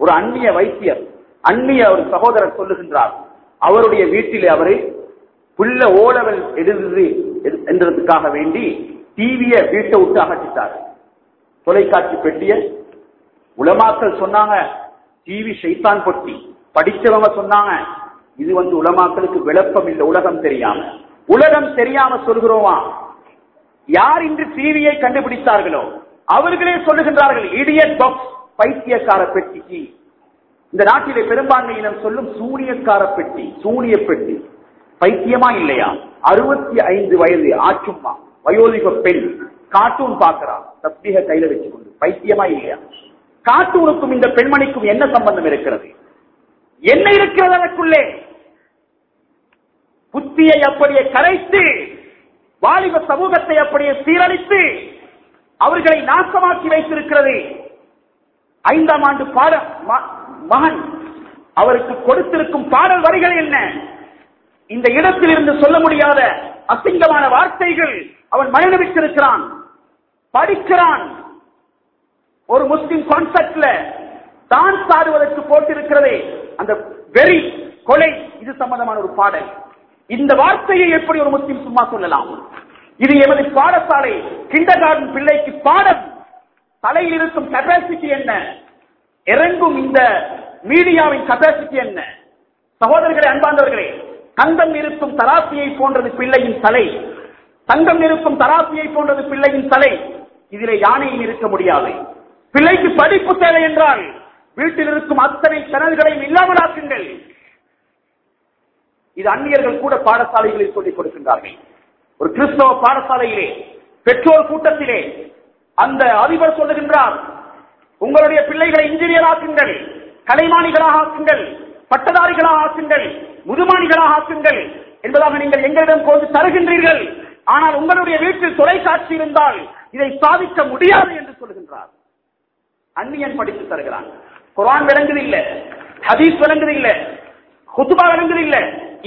ஒரு அந்நிய வைத்தியர் அந்நிய ஒரு சகோதரர் சொல்லுகின்றார் அவருடைய வீட்டிலே அவரு புள்ள ஓலவல் எழுது என்றதுக்காக வேண்டி டிவிய வீட்டை விட்டு அகற்றிட்டார். தொலைக்காட்சி பெட்டிய உலமாக்கள் சொன்னாங்க டிவி ஷைத்தான் பொட்டி படிச்சவங்க சொன்னாங்க இது வந்து உலமாக்களுக்கு விளப்பம் இல்லை உலகம் தெரியாம. உலகம் தெரியாம சொல்கிறோமா? யார் இன்று டிவியை கண்டுபிடித்தார்களோ? அவர்களே சொல்லுகின்றார்கள் இடியட் பாக்ஸ் பைத்தியக்கார பெட்டிக்கு இந்த நாட்டிலே பெரும்பான்மையினர் சொல்லும் சூனியக்கார பெட்டி சூனிய பெட்டி. பைத்தியமா இல்லையா? அறுபத்தி ஐந்து வயது ஆச்சும்மா வயோதிக பெண் கார்ட்டூன் பார்க்கிறான் தப்பிக கையில வச்சுக்கொண்டு. பைத்தியமா இல்லையா? கார்ட்டூனுக்கும் இந்த பெண்மணிக்கும் என்ன சம்பந்தம் இருக்கிறது? என்ன இருக்கிறது அதற்குள்ளே? புத்தியை அப்படியே கரைத்து வாலிப சமூகத்தை அப்படியே சீரழித்து அவர்களை நாசமாக்கி வைத்திருக்கிறது. ஐந்தாம் ஆண்டு பாட ம- மகன் அவருக்கு கொடுத்திருக்கும் பாடல் வரிகள் என்ன? இந்த இடத்தில் இருந்து சொல்ல முடியாத அசிங்கமான வார்த்தைகள் அவன் மயனவித்திருக்கிறான் படிக்கிறான். ஒரு முஸ்லிம் கான்செப்ட்ல தான் சாடுவதற்கு போட்டிருக்கிறதே. அந்த வெறி கொலை இது சம்பந்தமான ஒரு பாடல். இந்த வார்த்தையை எப்படி ஒரு முஸ்லீம் சும்மா சொல்லலாம்? இது எமது பாடசாலை கிண்டர் கார்டன் பிள்ளைக்கு பாடம். தலையில் இருக்கும் கெப்பாசிட்டி என்ன? இறங்கும் இந்த மீடியாவின் கெப்பாசிட்டி என்ன? சகோதரர்களே அன்பாந்தவர்களே தங்கம் இருக்கும் தராசியை போன்றது பிள்ளையின் தலை. தங்கம் இருக்கும் தராசியை போன்றது பிள்ளையின் தலை. இதிலே யானையில் இருக்க முடியாது. பிள்ளைக்கு படிப்பு தேவை என்றால் வீட்டில் இருக்கும் அத்தனை சேனல்களையும் இல்லாமலாக்குங்கள் இது அந்நியர்கள் கூட பாடசாலைகளில் சொல்லிக் கொடுக்கின்றார்கள். ஒரு கிறிஸ்தவ பாடசாலையிலே பெற்றோர் கூட்டத்திலே அந்த அதிபர் சொல்லுகின்றார் உங்களுடைய பிள்ளைகளை இன்ஜினியர் ஆக்குங்கள் கலைமானிகளாக ஆக்குங்கள் பட்டதாரிகளாக ஆக்குங்கள் முதுமானிகளாக ஆக்குங்கள் என்பதாக நீங்கள் எங்களிடம் கொண்டு தருகின்றீர்கள். ஆனால் உங்களுடைய வீட்டில் தொலைக்காட்சி இருந்தால் இதை சாதிக்க முடியாது என்று சொல்லுகின்றார். அந்நியன் படித்து தருகிறான். குரான் விளங்குது இல்ல ஹதீஸ் விளங்குது இல்ல குத்துபா விளங்குது இல்ல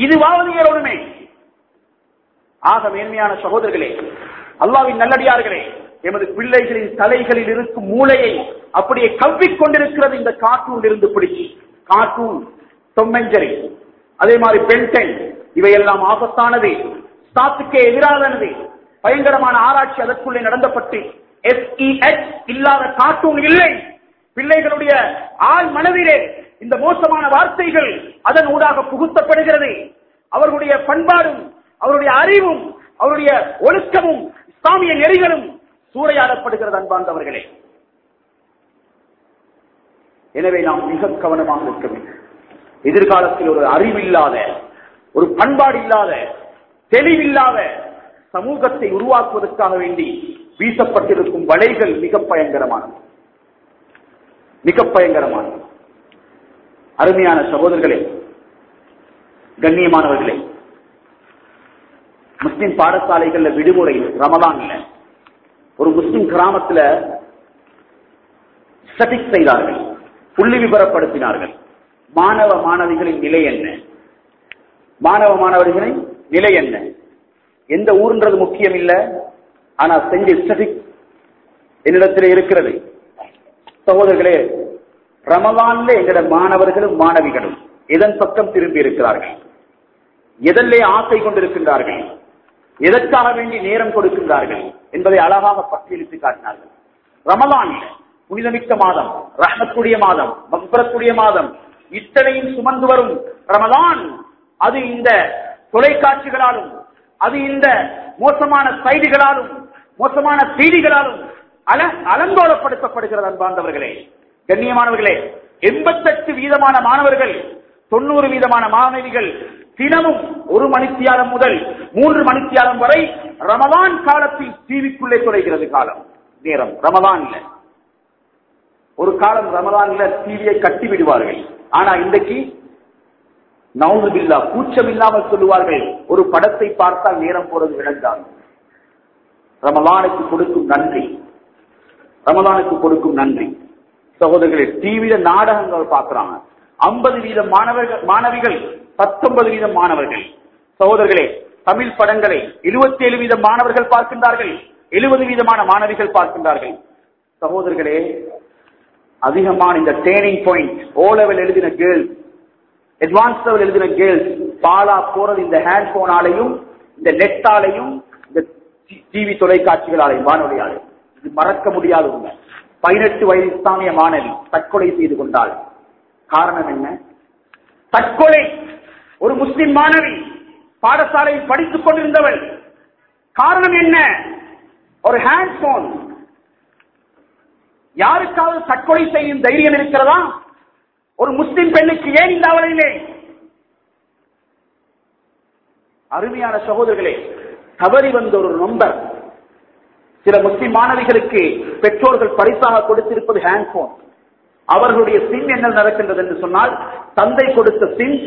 இதுவாவது ஏறோடுமே ஆக மேன்மையான சகோதரர்களே அல்லாவின் நல்லடியார்களே எமது பிள்ளைகளின் தலைகளில் இருக்கும் மூளையை அப்படியே கவ்விக் கொண்டிருக்கிறது இந்த கார்ட்டூன் இருந்து பிடிச்சி. கார்ட்டூன் தொம்மெஞ்சரி அதே மாதிரி பென்டென் இவையெல்லாம் ஆபத்தானது ஸ்டாத்துக்கே எதிரானது. பயங்கரமான ஆராய்ச்சி அதற்குள்ளே நடந்தப்பட்டு SEX இல்லாத கார்ட்டூன் இல்லை. பிள்ளைகளுடைய ஆள் மனதிலே இந்த மோசமான வார்த்தைகள் அதன் ஊடாக புகுத்தப்படுகிறது. அவர்களுடைய பண்பாடும் அவருடைய அறிவும் அவருடைய ஒழுக்கமும் இஸ்லாமிய நெறிகளும் சூறையாடப்படுகிறது அன்பார்ந்தவர்களே. எனவே நாம் மிக கவனமாக இருக்க வேண்டும். எதிர்காலத்தில் ஒரு அறிவில்லாத ஒரு பண்பாடு இல்லாத தெளிவில்லாத சமூகத்தை உருவாக்குவதற்காக வேண்டி வீசப்பட்டிருக்கும் வலைகள் மிக பயங்கரமானது. மிக பயங்கரமானது அருமையான சகோதரர்களே கண்ணியமானவர்களே முஸ்லிம் பாடசாலைகள்ல விடுமுறை ரமலான்ல ஒரு முஸ்லிம் கிராமத்துல ஸ்டடிக் செய்தார்கள் புள்ளி விவரப்படுத்தினார்கள் மாணவ மாணவிகளின் நிலை என்ன? மாணவ மாணவர்களின் நிலை என்ன? எந்த ஊர்ன்றது முக்கியம் இல்ல ஆனா செஞ்ச ஸ்டடிக் என்னிடத்தில் இருக்கிறது. சகோதரர்களே ரமலான்ல எங்கட மாணவர்களும் மாணவிகளும் எதன் பக்கம் திரும்பி இருக்கிறார்கள். எதல்லே ஆசை கொண்டிருக்கின்றார்கள்? எதற்காக வேண்டி நேரம் கொடுக்கின்றார்கள்? என்பதை அழகாக பட்டியலிட்டு காட்டினார்கள். ரமலான் புனிதமிக்க மாதம் ரஹ்மத்துடைய மாதம் மக்பரத்துடைய மாதம் இத்தனையும் சுமந்து வரும் ரமலான் அது இந்த தொலைக்காட்சிகளாலும் அது இந்த மோசமான செய்திகளாலும் மோசமான செய்திகளாலும் அல அலங்கோலப்படுத்தப்படுகிறது அன்பார்ந்தவர்களே. கண்ணியமானவர்களே எண்பத்தெட்டு வீதமான மாணவர்கள் தொண்ணூறு வீதமான மாணவிகள் தினமும் ஒரு மணித்தியாலம் முதல் மூன்று மணித்தியாலம் வரை ரமவான் காலத்தில் டிவிக்குள்ளே துறைகிறது காலம். நேரம். ரமவான்ல. ஒரு காலம் ரமலான்ல டிவியை கட்டி விடுவார்கள் ஆனா இன்றைக்கு நவுது பில்லா கூச்சம் இல்லாமல் சொல்லுவார்கள் ஒரு படத்தை பார்த்தால் நேரம் போறது விளங்காது. ரமலானுக்கு கொடுக்கும் நன்றி. ரமதானுக்கு கொடுக்கும் நன்றி. சகோதரர்களே டிவியில நாடகங்கள் பார்க்கிறாங்க. ஐம்பது வீத மாணவர்கள் மாணவிகள் பத்தொன்பது வீதம் மாணவர்கள். சகோதரர்களே தமிழ் படங்களை இருபத்தி ஏழு வீதம் மாணவர்கள் பார்க்கின்றார்கள். எழுபது வீதமான மாணவிகள் பார்க்கின்றார்கள். சகோதரர்களே அதிகமான இந்த டேர்னிங் பாயிண்ட் ஓ லெவல் எழுதின கேர்ள்ஸ் அட்வான்ஸ் லெவல் எழுதின கேர்ள்ஸ் பாலா போறது இந்த ஹேண்ட் போனாலையும் இந்த நெட்டாலையும் இந்த டிவி தொலைக்காட்சிகளாலையும் வானொலியாலையும் இது மறக்க முடியாத உண்மை பதினெட்டு வயது இஸ்லாமிய மாணவி தற்கொலை செய்து கொண்டாள். காரணம் என்ன? தற்கொலை. ஒரு முஸ்லிம் மாணவி பாடசாலையில் படித்துக் கொண்டிருந்தவள். காரணம் என்ன? ஒரு ஹேண்ட் போன் யாருக்காவது தற்கொலை செய்யும் தைரியம் இருக்கிறதா? ஒரு முஸ்லிம் பெண்ணுக்கு ஏன் இந்த அவலையிலே அருமையான சகோதரர்களே தவறி வந்த ஒரு நம்பர் சில முஸ்லிம் மாணவிகளுக்கு பெற்றோர்கள் பரிசாக கொடுத்திருப்பது ஹேண்ட்போன் அவர்களுடைய சிம் என்ன நடக்கின்றது என்று சொன்னால் தந்தை கொடுத்த சிம்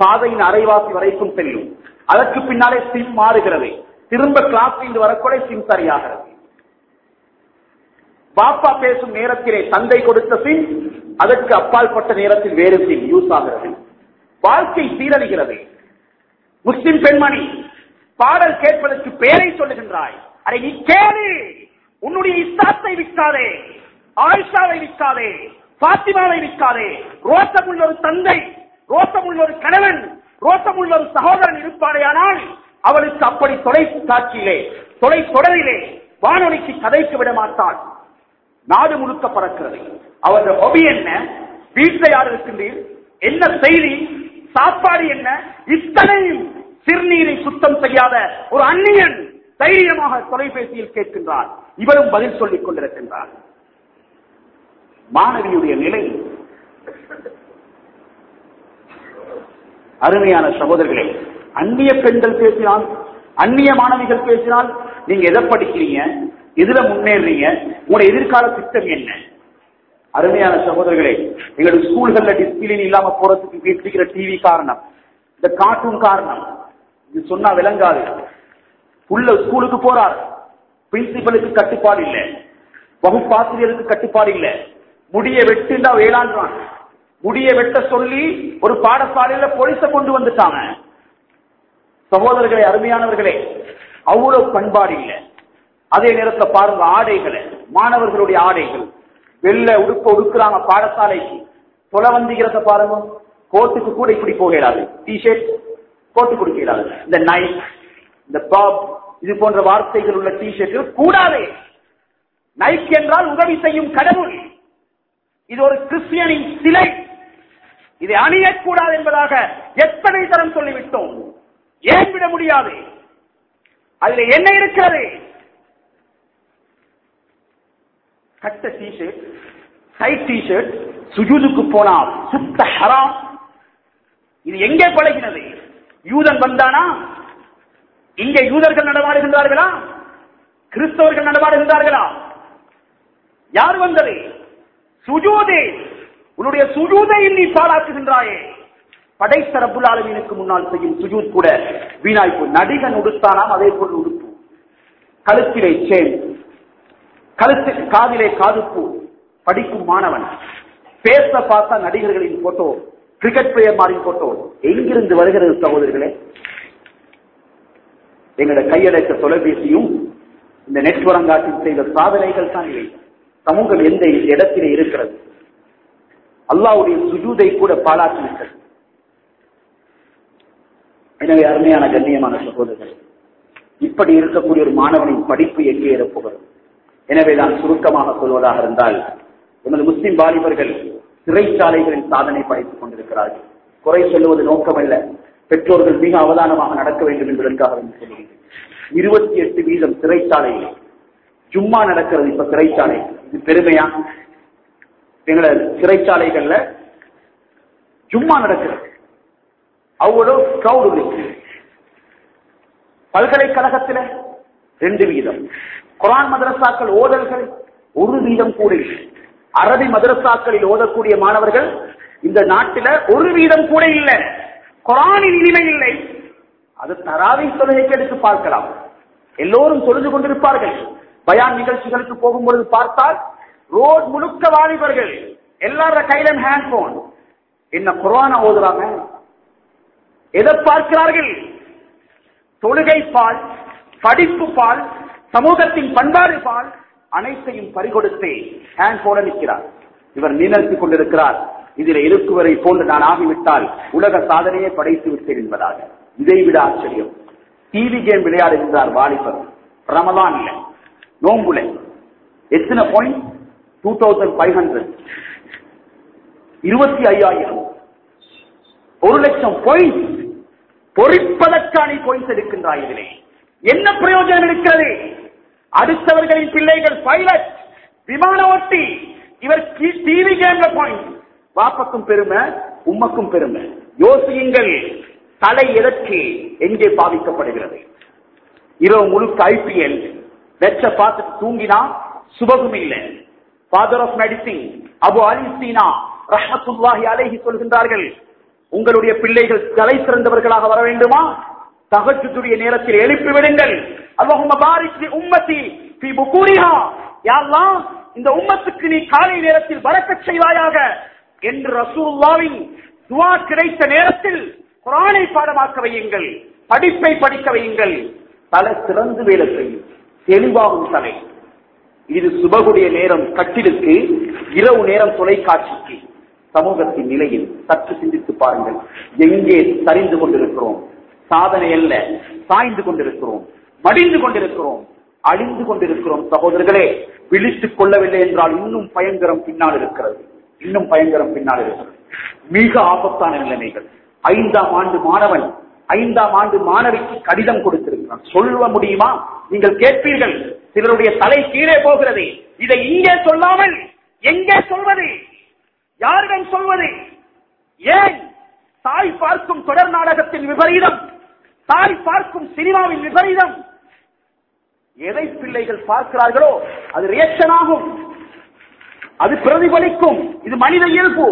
பாதையின் அரைவாசி வரைக்கும் செல்லும். அதற்கு பின்னாலே சிம் மாறுகிறது. திரும்ப கிளாஸ் இன்று வரக்கூட சிம் சரியாகிறது. பாப்பா பேசும் நேரத்திலே தந்தை கொடுத்த சிம் அதற்கு அப்பால் பட்ட நேரத்தில் வேறு சிம் யூஸ் ஆகிறது. வாழ்க்கை சீரழிகிறது. முஸ்லிம் பெண்மணி பாடல் கேட்பதற்கு பேரை சொல்லுகின்றாய். அரை நீ கேளு. உன்னுடைய இஸ்லாத்தை விற்காதே. ஆயுஷாவை விற்காதே. பாத்திமாவை விற்காதே. ரோசமுள்ள ஒரு தந்தை ரோசமுள்ள ஒரு கணவன் ரோசமுள்ள ஒரு சகோதரன் இருப்பாரேயானால் அவளுக்கு அப்படி தொலை காட்சியிலே தொலை தொடரிலே வானொலிக்கு கதைக்கு விட மாட்டாள். நாடு முழுக்க பறக்கிறது. அவரது ஹொபி என்ன? வீட்டில் யார் இருக்கின்றீர்? என்ன செய்தி? சாப்பாடு என்ன? இத்தனையும் சிறுநீரை சுத்தம் செய்யாத ஒரு அந்நியன். தைரியமாக தொலைபேசியில் கேட்கின்றார். இவரும் பதில் சொல்லிக் கொண்டிருக்கின்றார். மாணவியுடைய நிலை. அருமையான சகோதரர்களே அந்நிய பெண்கள் பேசினால் அந்நிய மாணவிகள் பேசினால் நீங்க எதை படிக்கிறீங்க? எதுல முன்னேறீங்க? உங்களுடைய எதிர்கால திட்டம் என்ன? அருமையான சகோதரர்களே எங்களுடைய ஸ்கூல்கள்ல டிசிப்ளின் இல்லாம போறதுக்கு வீட்டுக்கிற டிவி காரணம் இந்த கார்ட்டூன் காரணம். இது சொன்னா விளங்காது. உள்ள ஸ்கூலுக்கு போறார். பிரின்சிபலுக்கு கட்டுப்பாடு இல்லை. வகுப்பாசிரியருக்கு கட்டுப்பாடு இல்லை. முடிய வெட்டுண்டா வேளாண்றான். முடிய வெட்ட சொல்லி ஒரு பாடசாலையில பொலிச கொண்டு வந்துட்டாங்க சகோதரர்களே அருமையானவர்களே அவ்வளவு பண்பாடு இல்லை. அதே நேரத்தில் பாருங்க ஆடைகளை மாணவர்களுடைய ஆடைகள். வெள்ள உடுப்ப உடுக்குறாங்க பாடசாலைக்கு. தொலை வந்திக்கிறத பாருங்க. கோட்டுக்கு கூட இப்படி போகிறாரு டிஷர்ட் கோட்டு கொடுக்கிறாரு இந்த நைட் இந்த பாப் இது போன்ற வார்த்தைகள் உள்ள டிஷர்ட் கூடாது. நைக் என்றால் உதவி செய்யும் கடவுள். இது ஒரு கிறிஸ்டியனின் சிலை. இதை அணியக்கூடாது என்பதாக எத்தனை தரம் சொல்லிவிட்டோம். ஏன் விட முடியாது? அதுல என்ன இருக்கிறது? கட்ட டிஷர்ட் டைட் டிஷர்ட் சுஜூதுக்கு போனால் சுத்த ஹராம். இது எங்கே பழகினது? யூதன் வந்தானா? இங்கே யூதர்கள் நடமாடுகின்றார்களா? கிறிஸ்தவர்கள் நடமாடுகின்றார்களா? யார் வந்தது? சுஜூதே. உன்னுடைய சுஜூதை நீ பாராட்டுகின்றாயே படைத்த ரப்புல் முன்னால் செய்யும் சுஜூத் கூட வீணாய்ப்பு நடிகன் உடுத்தானாம் அதே போல் உடுப்பு. கழுத்திலே சேம். கழுத்து காதிலே காதுப்பு. படிக்கும் மாணவன். பேச பார்த்தா நடிகர்களின் போட்டோ கிரிக்கெட் பிளேயர் மாறின் போட்டோ. எங்கிருந்து வருகிறது சகோதரர்களே எங்களோட கையடைத்த தொலைபேசியும் இந்த நெட்வரங்காட்டில் செய்த சாதனைகள் தான் இவை. சமூகம் எந்த இடத்திலே இருக்கிறது? அல்லாவுடைய சுஜூதை கூட பாலாற்றிவிட்டது எனவே அருமையான கண்ணியமான சகோதரர்கள் இப்படி இருக்கக்கூடிய ஒரு மாணவனின் படிப்பு எங்கே ஏறப்போகிறது எனவே நான் சுருக்கமாக சொல்வதாக இருந்தால் எமது முஸ்லிம் வாலிபர்கள் சிறைச்சாலைகளின் சாதனை படைத்துக் கொண்டிருக்கிறார்கள். குறை சொல்லுவது நோக்கமல்ல. பெற்றோர்கள் மிக அவதானமாக நடக்க வேண்டும் என்பதற்காக சொல்லுகிறேன். இருபத்தி எட்டு வீதம் சிறைச்சாலையில். சும்மா நடக்கிறது இப்ப சிறைச்சாலை. இது பெருமையா? எங்களை சிறைச்சாலைகள்ல சும்மா நடக்கிறது. அவ்வளவு கிரௌடு பல்கலைக்கழகத்தில் பல்கலைக்கழகத்துல ரெண்டு வீதம். குரான் மதரசாக்கள் ஓதல்கள் ஒரு வீதம் கூட இல்லை. அரபி மதரசாக்களில் ஓதக்கூடிய மாணவர்கள் இந்த நாட்டில ஒரு வீதம் கூட இல்லை. குரானின் இனிமை இல்லை. அது தராவை தொழுகைக்கு எடுத்து பார்க்கலாம். எல்லோரும் தொழுது கொண்டிருப்பார்கள். பயான் நிகழ்ச்சிகளுக்கு போகும்பொழுது பார்த்தால் ரோட் முழுக்க வாலிபர்கள். எல்லார கையில ஹேண்ட் போன் என்ன குரான ஓதுறாங்க? எதை பார்க்கிறார்கள்? தொழுகை பால் படிப்பு பால் சமூகத்தின் பண்பாடு பால் அனைத்தையும் பறிகொடுத்து ஹேண்ட் போன நிற்கிறார். இவர் நினைத்துக் கொண்டிருக்கிறார். இதில் இருக்குவரை போன்று நான் ஆகிவிட்டால் உலக சாதனையை படைத்து விட்டேன் என்பதாக. இதை விட ஆச்சரியம். டிவி கேம் விளையாடுகின்றார் வாலிபர். ரமதான் இல்லை. நோம்புல எத்தனை point two thousand five hundred இருபத்தி ஐயாயிரம். ஒரு லட்சம் பாயிண்ட் பொறிப்பதற்கான பாயிண்ட்ஸ் எடுக்கின்றாய் இதிலே. என்ன பிரயோஜனம் இருக்கிறது? அடுத்தவர்களின் பிள்ளைகள் பைலட் விமான ஓட்டி இவர் டிவி கேம்ல பாயிண்ட் பாப்பக்கும் பெருமை உம்மக்கும் பெருமை. யோசியுங்கள் தலை எதற்கு எங்கே பாதிக்கப்படுகிறது இரவு முழுக்க ஐபிஎல் வெச்ச பார்த்துட்டு தூங்கினா சுபகம் இல்லை. Father of medicine Abu Ali Sina ரஹமத்துல்லாஹி சொல்கின்றார்கள் உங்களுடைய பிள்ளைகள் தலை சிறந்தவர்களாக வர வேண்டுமா? தகச்சுடைய நேரத்தில் எழுப்பி விடுங்கள். அல்லாஹும்ம பாரிக் உம்மத்தி ஃபீ புகூரிஹா. யா இந்த உம்மத்துக்கு நீ காலை நேரத்தில் வரக்கச் செய்வாயாக? என்று ரசூல்லாவின் துவா கிடைத்த நேரத்தில் குரானை பாடமாக்க வையுங்கள் படிப்பை படிக்க வையுங்கள். தலை சிறந்து வேலை செய்யும். தெளிவாகும் தலை. இது சுபகுடைய நேரம் கட்டிலுக்கு இரவு நேரம் தொலைக்காட்சிக்கு. சமூகத்தின் நிலையில் சற்று சிந்தித்து பாருங்கள். எங்கே சரிந்து கொண்டிருக்கிறோம்? சாதனை அல்ல சாய்ந்து கொண்டிருக்கிறோம். மடிந்து கொண்டிருக்கிறோம். அழிந்து கொண்டிருக்கிறோம் சகோதரர்களே. விழித்துக் கொள்ளவில்லை என்றால் இன்னும் பயங்கரம் பின்னால் இருக்கிறது. இன்னும் பயங்கரம் பின்னால் இருக்கிறது. மிக ஆபத்தான நிலைமைகள். ஐந்தாம் ஆண்டு மாணவன் ஐந்தாம் ஆண்டு மாணவிக்கு கடிதம் கொடுத்திருக்கிறான். சொல்ல முடியுமா? நீங்கள் கேட்பீர்கள். சிலருடைய தலை கீழே போகிறது. இதை இங்கே சொல்லாமல் எங்கே சொல்வது? யாரிடம் சொல்வது? ஏன்? தாய் பார்க்கும் தொடர் நாடகத்தின் விபரீதம். தாய் பார்க்கும் சினிமாவின் விபரீதம். எதை பிள்ளைகள் பார்க்கிறார்களோ அது ரியாக்ஷன் ஆகும். அது பிரதிபலிக்கும். இது மனித இயல்பு.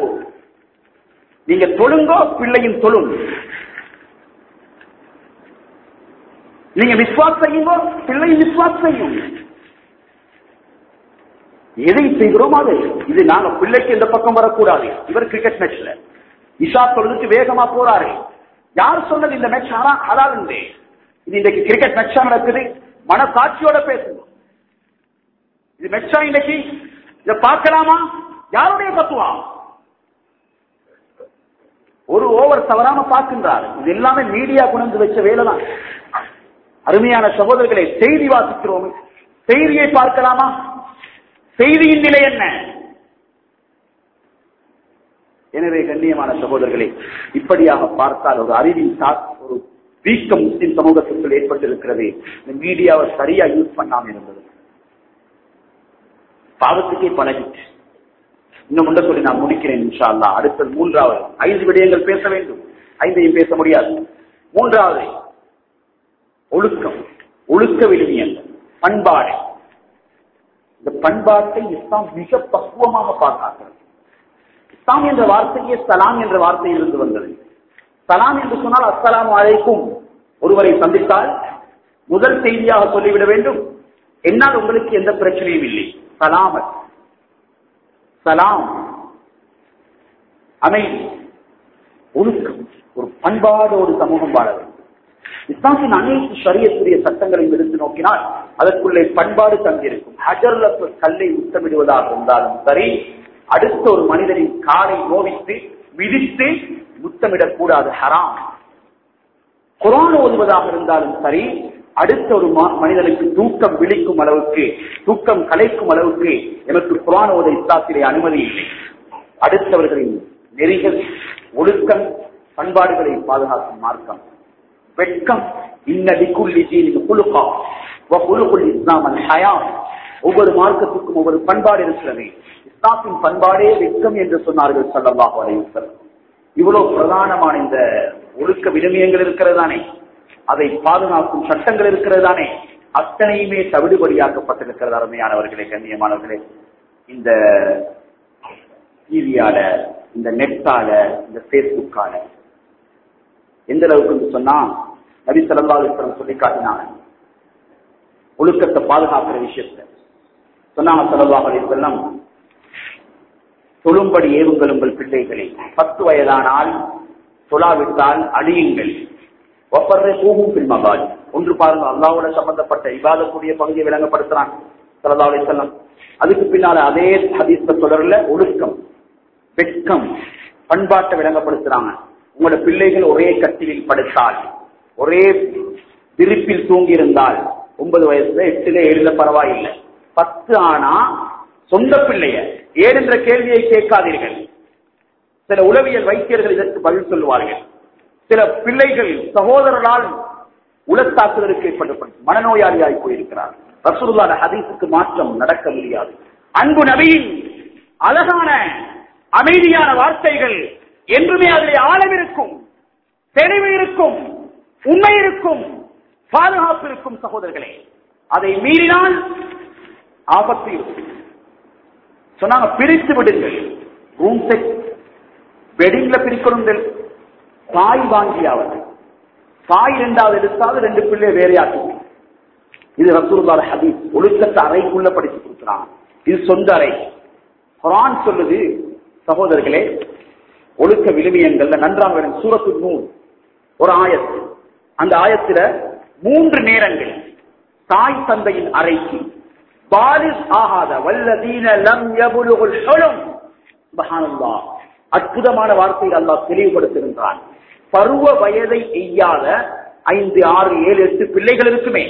நீங்க தொழுங்கோ பிள்ளையும் தொழும். நீங்க விஸ்வாஸ் செய்யுங்கோ பிள்ளையும் விஸ்வாஸ் செய்யும். எதை செய்கிறோம் அது. இது நாங்க பிள்ளைக்கு இந்த பக்கம் வரக்கூடாது. இவர் கிரிக்கெட் மேட்ச்ல இஷா சொல்றதுக்கு வேகமா போறாரு. யார் சொன்னது இந்த மேட்ச் ஆனா ஹலால் இது இன்றைக்கு கிரிக்கெட் மேட்சா நடக்குது. மனசாட்சியோட பேசுங்க இது மெச்சா இன்னைக்கு இதை பார்க்கலாமா? யாருடைய பத்துவா ஒரு ஓவர் தவறாம பார்க்கின்றார். இது எல்லாமே மீடியா கொண்டு வச்ச வேலை தான் அருமையான சகோதரர்களை செய்தி வாசிக்கிறோம். செய்தியை பார்க்கலாமா? செய்தியின் நிலை என்ன? எனவே கண்ணியமான சகோதரர்களே இப்படியாக பார்த்தால் ஒரு அறிவின் தா- ஒரு வீக்கம் முஸ்லிம் சமூகத்திற்குள் ஏற்பட்டிருக்கிறது. இந்த மீடியாவை சரியா யூஸ் பண்ணாம இருந்தது. பாவத்துக்கே பழகிட்டு. இன்னும் ஒன்று சொல்லி நான் முடிக்கிறேன் இன்ஷா அல்லாஹ் அடுத்தது மூன்றாவது. ஐந்து விடயங்கள் பேச வேண்டும். ஐந்தையும் பேச முடியாது. மூன்றாவது ஒழுக்கம். ஒழுக்க விழுமியல். பண்பாடு. இந்த பண்பாட்டை இஸ்லாம் மிக பக்குவமாக பார்த்தார்கள். இஸ்லாம் என்ற வார்த்தையே சலாம் என்ற வார்த்தையிலிருந்து வந்தது. சலாம் என்று சொன்னால் அஸ்லாம் அலைக்கும். ஒருவரை சந்தித்தால் முதல் செய்தியாக சொல்லிவிட வேண்டும். என்னால் உங்களுக்கு எந்த பிரச்சனையும் இல்லை. சலாமத் சலாம். அமைதி ஒழுக்கம். ஒரு பண்பாடு ஒரு சமூகம் வாழ வேண்டும். இஸ்லாமின் அனைத்து ஷரியத்துடைய சட்டங்களையும் எடுத்து நோக்கினால் அதற்குள்ளே பண்பாடு தங்கியிருக்கும். ஹஜர்ல கல்லை முத்தமிடுவதாக இருந்தாலும் சரி அடுத்த ஒரு மனிதனின் காலை நோவித்து மிதித்து முத்தமிடக்கூடாது ஹராம். குரான் ஓதுவதாக இருந்தாலும் சரி அடுத்த ஒரு மா- மனிதனுக்கு தூக்கம் விழிக்கும் அளவுக்கு தூக்கம் கலைக்கும் அளவுக்கு எனக்கு புராண ஓத இஸ்லாத்திலே அனுமதி இல்லை. அடுத்தவர்களின் நெறிகள் ஒழுக்கம் பண்பாடுகளை பாதுகாக்கும் மார்க்கம். வெட்கம். இன்னடிக்குள்ளி ஹயாம் ஒவ்வொரு மார்க்கத்துக்கும் ஒவ்வொரு பண்பாடு இருக்கிறது. இஸ்லாத்தின் பண்பாடே வெட்கம் என்று சொன்னார்கள் சல்லல்லாஹு அலைஹி இவ்வளவு பிரதானமான இந்த ஒழுக்க விழுமியங்கள் இருக்கிறதானே அதை பாதுகாக்கும் சட்டங்கள் இருக்கிறதானே? அத்தனையுமே தவிடுபடியாக்கப்பட்டிருக்கிறது அருமையானவர்களே கண்ணியமானவர்களே. இந்த டிவியால இந்த நெட்டால இந்த பேஸ்புக்கால எந்த அளவுக்கு சொன்னா நபி ஸல்லல்லாஹு சொல்லி காட்டினாங்க. ஒழுக்கத்தை பாதுகாக்கிற விஷயத்த. சொன்னாங்க ஸல்லல்லாஹு அலைஹி தொழும்படி ஏவுங்கள் உங்கள் பிள்ளைகளை. பத்து வயதானால் தொழாவிட்டால் அழியுங்கள். ஒன்று பாருங்க அல்லாவோட சம்பந்தப்பட்ட இபாதக்கூடிய பகுதியை விளங்கப்படுத்துறான் சல்லா அதுக்கு பின்னால அதே ஹதீஸ் தொடர்ல ஒழுக்கம் வெட்கம் பண்பாட்டை விளங்கப்படுத்துறாங்க. உங்களோட பிள்ளைகள் ஒரே கட்டிலில் படுத்தால் ஒரே விரிப்பில் தூங்கி இருந்தால் ஒன்பது வயசுல எட்டுல ஏழுல பரவாயில்லை. பத்து ஆனா சொந்த பிள்ளைய ஏன் என்ற கேள்வியை கேட்காதீர்கள். சில உளவியல் வைத்தியர்கள் இதற்கு பதில் சொல்லுவார்கள். சில பிள்ளைகள் சகோதரரால் உலத்தாக்குதலுக்கு ஏற்படுத்தப்படும் மனநோயாளியாய் போயிருக்கிறார் ரசூலுல்லாஹ் ஹதீஸுக்கு மாற்றம் நடக்க முடியாது அன்பு நபியின் அழகான அமைதியான வார்த்தைகள் என்றுமே அதிலே ஆழம் இருக்கும் தெளிவு இருக்கும் உண்மை இருக்கும் பாதுகாப்பு இருக்கும் சகோதரர்களே. அதை மீறினால் ஆபத்து இருக்கும். சொன்னாங்க பிரித்து விடுங்கள். ரூம் செட் வெட்டிங்ல பிரிக்கணும் தாய் வாங்கியாவது தாய் இரண்டாவது எடுத்தாவது ரெண்டு பிள்ளை வேறையாக்கி இது ரசூலுல்லாஹ் ஹதீஸ். ஒழுக்கத்தை அறைக்குள்ள படிச்சு கொடுக்குறான். இது சொந்த அறை. குரான் சொல்லுது சகோதரர்களே ஒழுக்க விழுமியங்கள்ல நன்றாக சூரத்து நூல் ஒரு ஆயத்து அந்த ஆயத்துல மூன்று நேரங்கள். தாய் தந்தையின் அறைக்கு பாலிஸ் ஆகாத வல்லதீன லம் யபுலுகுல் அற்புதமான வார்த்தையில் அல்லாஹ் தெளிவுபடுத்துகின்றான். பருவ வயதை எய்யாத ஐந்து ஆறு ஏழு எட்டு பிள்ளைகள் இருக்குமே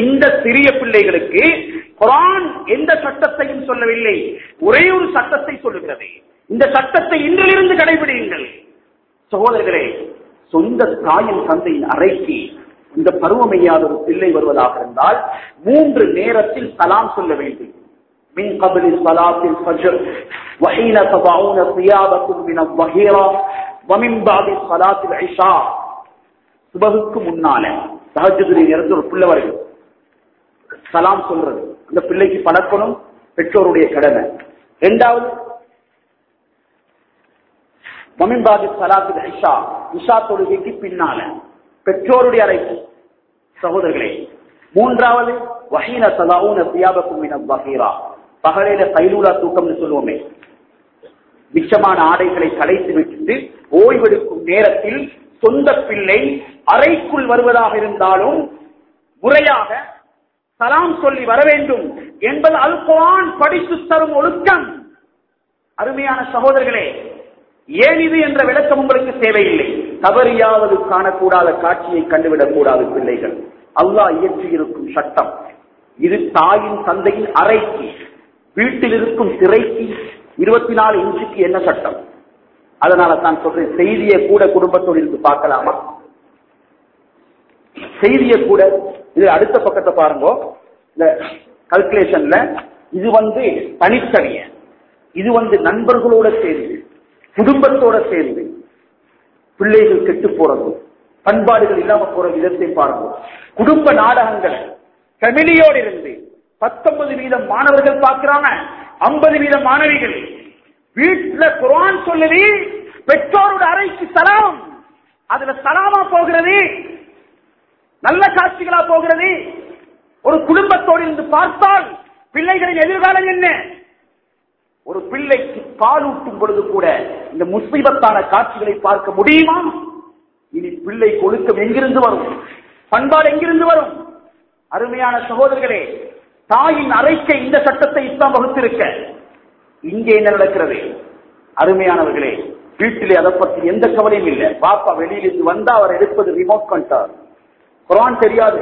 இந்த சிறிய பிள்ளைகளுக்கு குரான் எந்த சட்டத்தையும் சொல்லவில்லை ஒரே ஒரு சட்டத்தை சொல்லுகிறது இந்த சட்டத்தை இன்றிலிருந்து கடைபிடியுங்கள் சகோதரர்களே சொந்த தாயின் தந்தையின் அறைக்கு இந்த பருவமையாத ஒரு பிள்ளை வருவதாக இருந்தால் மூன்று நேரத்தில் சலாம் சொல்ல வேண்டும் من قبل صلاة الفجر وحين تضعون ثيابكم من الظهيرة சுபகுக்கு முன்னால சகஜதுரை நேரத்தில் ஒரு பிள்ளை சலாம் சொல்றது. அந்த பிள்ளைக்கு பழக்கணும் பெற்றோருடைய கடமை. இரண்டாவது மமின்பாதி சலாத்து ஐஷா. உஷா தொழுகைக்கு பின்னால பெற்றோருடைய அழைப்பு. சகோதரர்களே மூன்றாவது வஹீன சலாவும் சியாபக்கும் வகீரா. பகலில கைலூலா தூக்கம்னு சொல்லுவோமே. மிச்சமான ஆடைகளை கலைத்து விட்டு ஓய்வெடுக்கும் நேரத்தில் சொந்த பிள்ளை அறைக்குள் வருவதாக இருந்தாலும் முறையாக சலாம் சொல்லி வர வேண்டும் என்பது அல்குவான் படித்து தரும் ஒழுக்கம். அருமையான சகோதரர்களே ஏன் இது என்ற விளக்கம் உங்களுக்கு தேவையில்லை. தவறியாவது காணக்கூடாத காட்சியை கண்டுவிடக் கூடாது பிள்ளைகள். அல்லாஹ் இயற்றியிருக்கும் சட்டம். இது தாயின் தந்தையின் அறைக்கு வீட்டில் இருக்கும் திரைக்கு இருபத்தி நாலு இன்ச்சுக்கு என்ன சட்டம்? அதனால தான் சொல்றேன் செய்தியை கூட குடும்பத்தோடு இருந்து பார்க்கலாமா? செய்தியை கூட இது அடுத்த பக்கத்தை பாருங்க இந்த கல்குலேஷன்ல இது வந்து தனித்தனிய இது வந்து நண்பர்களோட சேர்ந்து குடும்பத்தோட சேர்ந்து பிள்ளைகள் கெட்டு போறது பண்பாடுகள் இல்லாம போற விதத்தை பாருங்க. குடும்ப நாடகங்கள் ஃபெமிலியோடு இருந்து பத்தொன்பது வீதம் மாணவர்கள் பார்க்கிறாங்க ஐம்பது வீதம் மாணவிகள் வீட்டுல குரான் சொல்லுது பெற்றோரோட அறைக்கு சலாம். அதுல சலாமா போகிறது நல்ல காட்சிகளா போகிறது. ஒரு குடும்பத்தோடு இருந்து பார்த்தால் பிள்ளைகளின் எதிர்காலம் என்ன? ஒரு பிள்ளைக்கு பாலூட்டும் பொழுது கூட இந்த முஸ்லிபத்தான காட்சிகளை பார்க்க முடியுமா? இனி பிள்ளை கொழுக்கம் எங்கிருந்து வரும்? பண்பாடு எங்கிருந்து வரும்? அருமையான சகோதரர்களே தாயின் அறைக்க இந்த சட்டத்தை இஸ்லாம் வகுத்திருக்க. இங்கே என்ன நடக்கிறது? அருமையானவர்களே வீட்டிலே அதை பற்றி எந்த கவலையும் இல்லை. பாப்பா வெளியிலிருந்து வந்தா அவர் எடுப்பது ரிமோட் கண்டார் குரான் தெரியாது.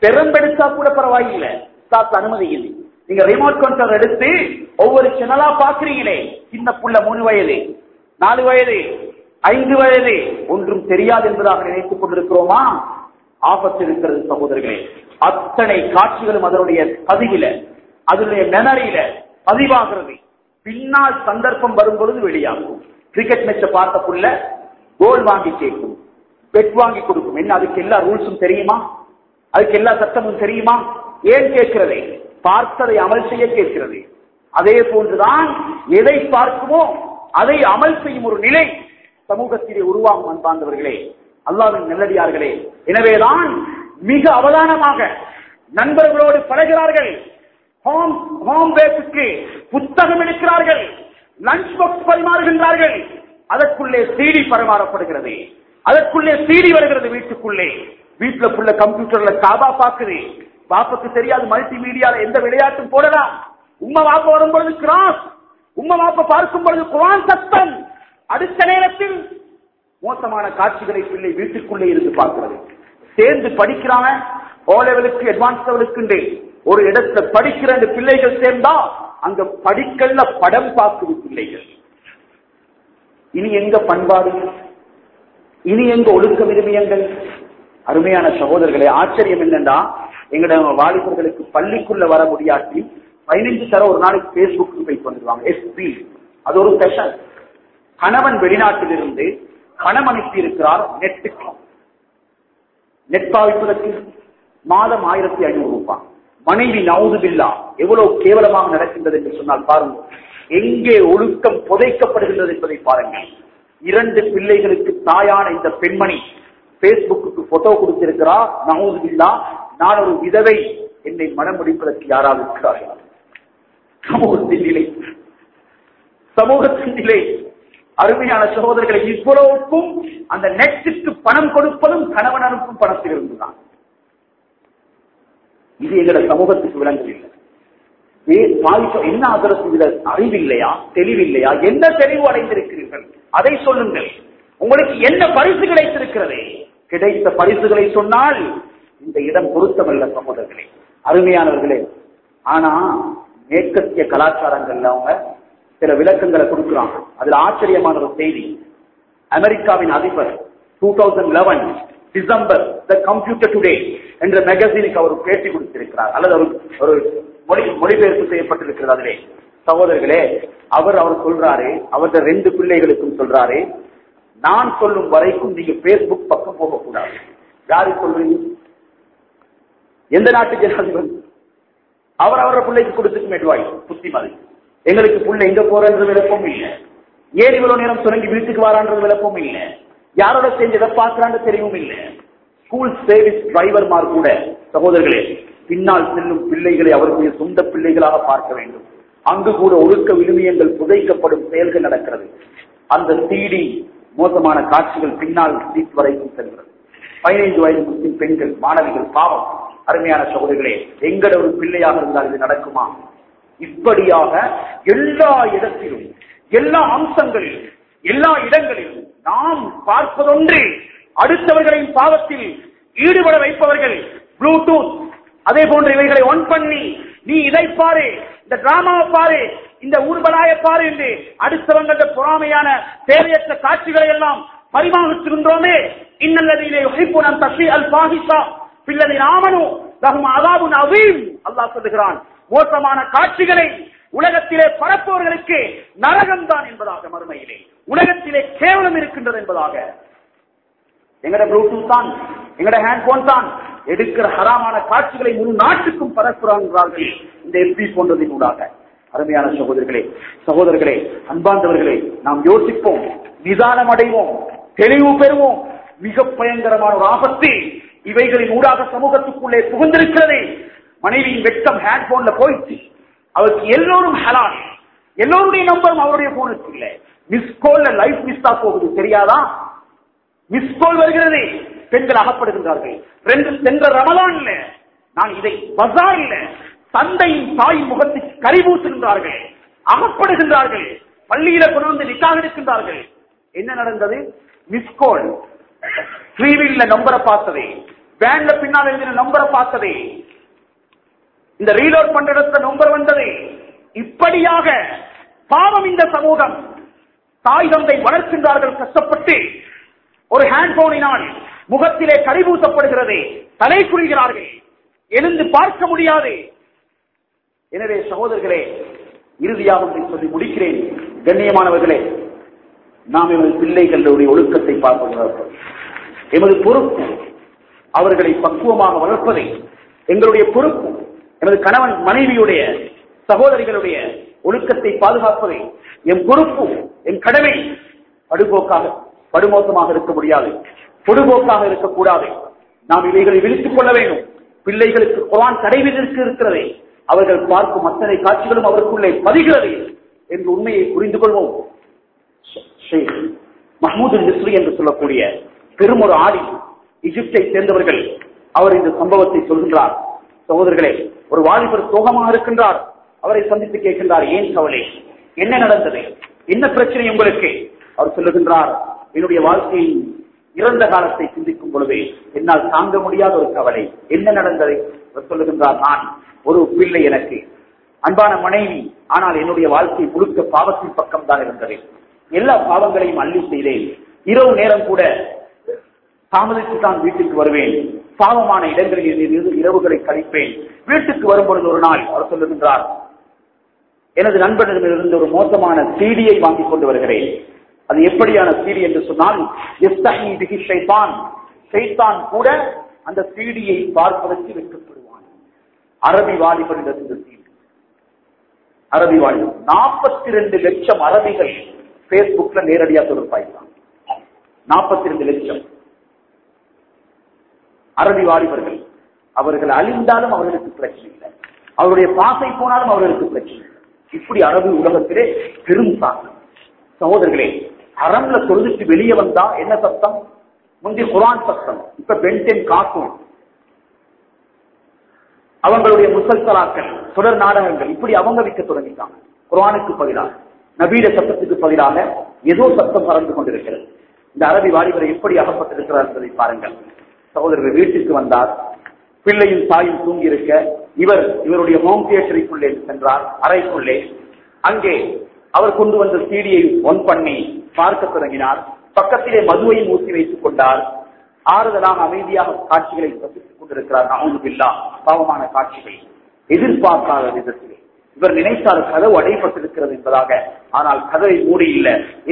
பெரும்பெடுத்தா கூட பரவாயில்லை. சாத்து அனுமதி இல்லை. நீங்க ரிமோட் கண்ட்ரோல் எடுத்து ஒவ்வொரு சேனலா பாக்குறீங்களே சின்ன புள்ள மூணு வயது நாலு வயது ஐந்து வயது ஒன்றும் தெரியாது என்பதாக நினைத்துக் கொண்டிருக்கிறோமா? ஆபத்து இருக்கிறது சகோதரர்களே. அத்தனை காட்சிகளும் அதனுடைய பதிவில அதனுடைய மெமரியில பதிவாகிறது. பின்னால் சந்தர்ப்பம் வரும் பொழுது வெளியாகும் கிரிக்கெட் மேட்சை பார்த்தக்குள்ள கோல் வாங்கி கேட்கும். பெட் வாங்கி கொடுக்கும். என்ன அதுக்கு எல்லா ரூல்ஸும் தெரியுமா? அதுக்கு எல்லா சட்டமும் தெரியுமா? ஏன் கேட்கிறதே? பார்த்ததை அமல் செய்ய கேட்கிறது. அதே போன்றுதான் எதை பார்க்குமோ அதை அமல் செய்யும் ஒரு நிலை சமூகத்திலே உருவாகும் அன்பார்ந்தவர்களே. அல்லாவின் நல்லடியார்களே. எனவேதான் மிக அவதானமாக நண்பர்களோடு பழகிறார்கள். ஹோம் ஹோம் பேஸுக்கு புத்தகம் எடுக்கிறார்கள் லஞ்ச் பாக்ஸ் பரிமாறுகின்றார்கள். அதற்குள்ளே சீடி பரிமாறப்படுகிறது. அதற்குள்ளே சீடி வருகிறது வீட்டுக்குள்ளே. வீட்டுல புள்ள கம்ப்யூட்டர்ல காபா பாக்குது. பாப்புக்கு தெரியாது மல்டி மீடியால எந்த விளையாட்டும் போடலாம் உம்மா வாப்ப வரும்பொழுது கிராஸ் உம்மா வாப்ப பார்க்கும் பொழுது குரான் சத்தம். அடுத்த நேரத்தில் மோசமான காட்சிகளை பிள்ளை வீட்டுக்குள்ளே இருந்து பார்க்கிறது. சேர்ந்து படிக்கிறாங்க. ஓ லெவலுக்கு அட்வான்ஸ் லெவலுக்கு ஒரு இடத்துல படிக்கிற அந்த பிள்ளைகள் சேர்ந்தா அங்க படிக்கல்ல படம் பார்க்குது பிள்ளைகள். இனி எங்க பண்பாடு? இனி எங்க ஒழுக்க விரும்பியங்கள்? அருமையான சகோதரர்களே ஆச்சரியம் என்னன்னா எங்களோட வாலிபர்களுக்கு பள்ளிக்குள்ள வர முடியாட்டி பதினைஞ்சு தர ஒரு நாளைக்கு பேஸ்புக்கு போய் பண்ணிடுவாங்க எஸ்பி அது ஒரு ஸ்பெஷல் கணவன் வெளிநாட்டிலிருந்து பணம் அனுப்பி இருக்கிறார் நெட்டுக்கு. நெட் பாவிப்பதற்கு மாதம் ஆயிரத்தி ஐநூறு. மனைவி நவுதுபில்லா எவ்வளவு கேவலமாக நடக்கின்றது என்று சொன்னால் பாருங்கள். எங்கே ஒழுக்கம் புதைக்கப்படுகின்றது என்பதை பாருங்கள். இரண்டு பிள்ளைகளுக்கு தாயான இந்த பெண்மணி பேஸ்புக்கு போட்டோ கொடுத்திருக்கிறார் நவுதுபில்லா நான் ஒரு விதவை என்னை மனம் முடிப்பதற்கு யாராவது இருக்கிறார்கள்? சமூகத்தின் நிலை. சமூகத்தின் நிலை. அருமையான சகோதரர்களை இவ்வளவுக்கும் அந்த நெட்டுக்கு பணம் கொடுப்பதும் கணவன் அனுப்பும் பணத்தில் இருந்துதான் இது எங்கட சமூகத்துக்கு விளங்கவில்லை என்ன அதற்கு அறிவில்லையா? தெளிவில்லையா? என்ன தெளிவு அடைந்திருக்கிறீர்கள்? அதை சொல்லுங்கள். உங்களுக்கு என்ன பரிசு கிடைத்திருக்கிறது? கிடைத்த பரிசுகளை சொன்னால் இந்த இடம் பொருத்தமல்ல சகோதரர்களே. அருமையானவர்களே ஆனா மேற்கத்திய கலாச்சாரங்கள்ல அவங்க சில விளக்கங்களை கொடுக்குறாங்க. அதுல ஆச்சரியமான ஒரு செய்தி. அமெரிக்காவின் அதிபர் two thousand eleven December the computer today என்ற மேகசினுக்கு அவர் பேட்டி கொடுத்திருக்கிறார். அல்லது அவர் ஒரு மொழி மொழிபெயர்ப்பு செய்யப்பட்டிருக்கிறது அதிலே. சகோதரர்களே அவர் அவர் சொல்றாரு அவருடைய ரெண்டு பிள்ளைகளுக்கும் சொல்றாரு நான் சொல்லும் வரைக்கும் நீங்க பேஸ்புக் பக்கம் போகக்கூடாது. யாரு சொல்றீங்க எந்த நாட்டு ஜனாதிபதி? அவர் அவரோட பிள்ளைக்கு கொடுத்துக்கும் மெட்வாய் புத்திமதி எங்களுக்கு புள்ள எங்க போறன்ற விளப்பம் இல்லை. ஏன் இவ்வளவு நேரம் சுரங்கி வீட்டுக்கு வரான்ற விளப்பம் இல்லை. யாரோட சேர்ந்து எதை பார்க்கறான்னு தெரியவும் இல்லை. ஸ்கூல் சர்வீஸ் டிரைவர்மார் கூட சகோதரர்களே பின்னால் செல்லும் பிள்ளைகளை அவர்களுடைய சொந்த பிள்ளைகளாக பார்க்க வேண்டும். அங்கு கூட ஒழுக்க விழுமியங்கள் புதைக்கப்படும் செயல்கள் நடக்கிறது. அந்த சீடி மோசமான காட்சிகள் பின்னால் சீட் வரைக்கும் செல்கிறது. பதினைந்து வயது முஸ்லிம் பெண்கள் மாணவிகள் பாவம். அருமையான சகோதரிகளே எங்கட ஒரு பிள்ளையாக இருந்தால் இது நடக்குமா? இப்படியாக எல்லா இடத்திலும் எல்லா அம்சங்களிலும் எல்லா இடங்களிலும் நாம் பார்ப்பதொன்று அடுத்தவர்களின் பாவத்தில் ஈடுபட வைப்பவர்கள் ப்ளூடூத் அதே போன்ற இவைகளை ஒன் பண்ணி நீ இதை பாரு இந்த டிராமாவை பாரு இந்த ஊர்வலாய பாரு என்று அடுத்தவங்கள பொறாமையான தேவையற்ற காட்சிகளை எல்லாம் பரிமாறித்திருந்தோமே இன்னல்லதிலே உழைப்புணம் தசி அல் பாகிசா பிள்ளதி ராமனும் தகும் அதாபுன் நவீம் அல்லாஹ் சொல்லுகிறான் மோசமான காட்சிகளை உலகத்திலே பரப்பவர்களுக்கு நரகம்தான் என்பதாக மறுமையிலே. உலகத்திலே கேவலம் இருக்கின்றது என்பதாக. எங்கட ப்ளூடூத் தான் எங்கட ஹேண்ட்போன் தான் எடுக்கிற ஹராமான காட்சிகளை முழு நாட்டுக்கும் பரப்புறாங்கிறார்கள் இந்த எம்பி போன்றதின் ஊடாக. அருமையான சகோதரர்களே சகோதரர்களே அன்பார்ந்தவர்களே நாம் யோசிப்போம் நிதானம் அடைவோம் தெளிவு பெறுவோம். மிக பயங்கரமான ஒரு ஆபத்து இவைகளின் ஊடாக சமூகத்துக்குள்ளே புகுந்திருக்கிறது. மனைவியின் வெட்டம் ஹேண்ட்போன்ல போயிடுச்சு. அவருக்கு எல்லோரும் ஹலான் எல்லோருடைய நம்பரும் அவருடைய போனுக்கு இல்லை. மிஸ் கோல்ல லைஃப் மிஸ் போகுது. தெரியாதா? மிஸ் கால் வருகிறது. பெண்கள் அகப்படுகின்றார்கள். ரெண்டு சென்ற ரமலான்ல நான் இதை பசார்ல தந்தையின் தாய் முகத்துக்கு கரிபூசுகின்றார்கள். அகப்படுகின்றார்கள். பள்ளியில கொண்டு வந்து நிக்காக இருக்கின்றார்கள் என்ன நடந்தது? மிஸ்கோல் ஸ்ரீவில்ல நம்பரை பார்த்ததே. வேன்ல பின்னால் எழுதின நம்பரை பார்த்ததே. இந்த ரீலோட் பண்ற இடத்துல நம்பர் வந்தது. இப்படியாக பாவம் இந்த சமூகம். தாய் தந்தை வளர்க்கின்றார்கள் கஷ்டப்பட்டு ஒரு ஹேண்ட்போனினால் முகத்திலே கரிபூசப்படுகிறது தலை புரிகிறார்கள் எழுந்து பார்க்க முடியாது. எனவே சகோதரர்களே இறுதியாக சொல்லி முடிக்கிறேன். கண்ணியமானவர்களே நாம் எமது பிள்ளைகளுடைய ஒழுக்கத்தை பார்க்கிறோம் எமது பொறுப்பு அவர்களை பக்குவமாக வளர்ப்பதை எங்களுடைய பொறுப்பு எமது கணவன் மனைவியுடைய சகோதரிகளுடைய ஒழுக்கத்தை பாதுகாப்பதை என் பொறுப்பு என் கடமை படுபோக்காக படுமோசமாக இருக்க முடியாது. பொடுபோக்காக இருக்கக்கூடாது. நாம் இவைகளை விழித்துக் கொள்ள வேண்டும். பிள்ளைகளுக்கு குரான் தடை விதிற்கு இருக்கிறதே அவர்கள் பார்க்கும் அத்தனை காட்சிகளும் அவருக்குள்ளே பதிகிறது என்று உண்மையை புரிந்து கொள்வோம். மஹமூது மிஸ்ரி என்று சொல்லக்கூடிய பெருமொரு ஆடி இஜிப்தை சேர்ந்தவர்கள் அவர் இந்த சம்பவத்தை சொல்கின்றார். சகோதரர்களே ஒரு வாலிபர் சோகமாக இருக்கின்றார். அவரை சந்தித்து கேட்கின்றார் ஏன் கவலை? என்ன நடந்தது? என்ன பிரச்சனை உங்களுக்கு? அவர் சொல்லுகின்றார் என்னுடைய வாழ்க்கையின் இறந்த காலத்தை சிந்திக்கும் பொழுது என்னால் தாங்க முடியாத ஒரு கவலை. என்ன நடந்தது? அவர் சொல்லுகின்றார் நான் ஒரு பிள்ளை எனக்கு. அன்பான மனைவி ஆனால் என்னுடைய வாழ்க்கை முழுக்க பாவத்தின் பக்கம் தான் இருந்தது. எல்லா பாவங்களையும் அள்ளி செய்தேன். இரவு நேரம் கூட தாமதித்து தான் வீட்டுக்கு வருவேன். பாவமான இடங்களில் இருந்து இரவுகளை கழிப்பேன். வீட்டுக்கு வரும்பொழுது ஒரு நாள் அவர் சொல்லுகின்றார் எனது நண்பனிடமிருந்து ஒரு மோசமான சீடியை வாங்கிக் கொண்டு வருகிறேன். அது எப்படியான சீடி என்று சொன்னால் இஸ்தஹி கூட அந்த சீடியை பார்ப்பதற்கு வெட்கப்படுவான். அரபி வாலிபரிடம் இந்த சீடி. அரபி வாலிபர் நாற்பத்தி ரெண்டு லட்சம் அரபிகள் பேஸ்புக்ல நேரடியா தொடர்பாயிட்டான் நாற்பத்தி ரெண்டு லட்சம். அரபி வாலிபர்கள். அவர்கள் அழிந்தாலும் அவர்களுக்கு பிரச்சனை இல்லை. அவருடைய பாசை போனாலும் அவர்களுக்கு பிரச்சனை இல்லை. இப்படி அரபு உலகத்திலே பெரும் தாக்கம். சகோதரர்களே அறம்ல தொழுதுட்டு வெளியே வந்தா என்ன சத்தம்? முந்தி குரான் சத்தம் இப்ப பென்டென் காக்கும். அவங்களுடைய முசல்சலாக்கள் தொடர் நாடகங்கள் இப்படி அவங்க விற்க தொடங்கிட்டாங்க. குரானுக்கு பதிலாக நபீட சத்தத்துக்கு பதிலாக ஏதோ சத்தம் பறந்து கொண்டிருக்கிறது. இந்த அரபி வாலிபரை எப்படி அகப்பட்டிருக்கிறார் என்பதை பாருங்கள். சகோதரர்கள் வீட்டுக்கு வந்தார். பிள்ளையும் தாயும் தூங்கி இருக்க இவர் இவருடைய ஹோம் தியேட்டருக்குள்ளே சென்றார் அறைக்குள்ளே. அங்கே அவர் கொண்டு வந்த சீடியை ஒன் பண்ணி பார்க்க தொடங்கினார். பக்கத்திலே மதுவையும் ஊற்றி வைத்துக் கொண்டார். ஆறுதலாக அமைதியாக காட்சிகளை கற்பித்துக் கொண்டிருக்கிறார் அவங்க பில்லா பாவமான காட்சிகள். எதிர்பார்க்காத விதத்திலே. இவர் நினைத்தால் கதவு அடைப்பட்டிருக்கிறது என்பதாக. ஆனால் கதவை மூடி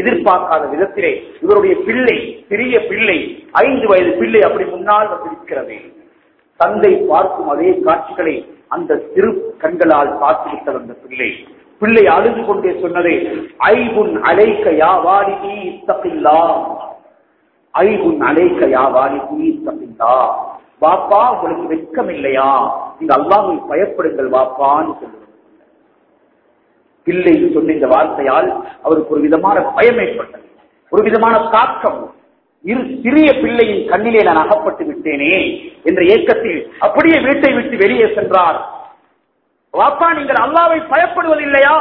எதிர்பார்க்காத விதத்திலே இவருடைய பிள்ளை சிறிய பிள்ளை ஐந்து வயது பிள்ளை அப்படி முன்னால் வந்திருக்கிறது. தந்தை பார்க்கும் அதே காட்சிகளை அந்த சிறு கண்களால் பார்த்துவிட்டது அந்த பிள்ளை. பிள்ளை அழுது கொண்டே சொன்னதை ஐகுன் அலைக்க யா வாலிபி இத்தகில்லா. ஐகுன் அலைக்க யாவாரி வாலிபி இத்தகில்லா. பாப்பா உங்களுக்கு வெட்கம் இல்லையா நீங்க அல்லாஹை பயப்படுங்கள் வாப்பான்னு சொல்லுங்க பிள்ளை சொன்ன இந்த வார்த்தையால் அவருக்கு ஒரு விதமான பயம் ஏற்பட்டது. ஒரு விதமான தாக்கம். இரு சிறிய பிள்ளையின் கண்ணிலே நான் அகப்பட்டு விட்டேனே என்ற ஏக்கத்தில் அப்படியே வீட்டை விட்டு வெளியே சென்றார். வாப்பா நீங்கள் அல்லாவை பயப்படுவதில்லையா?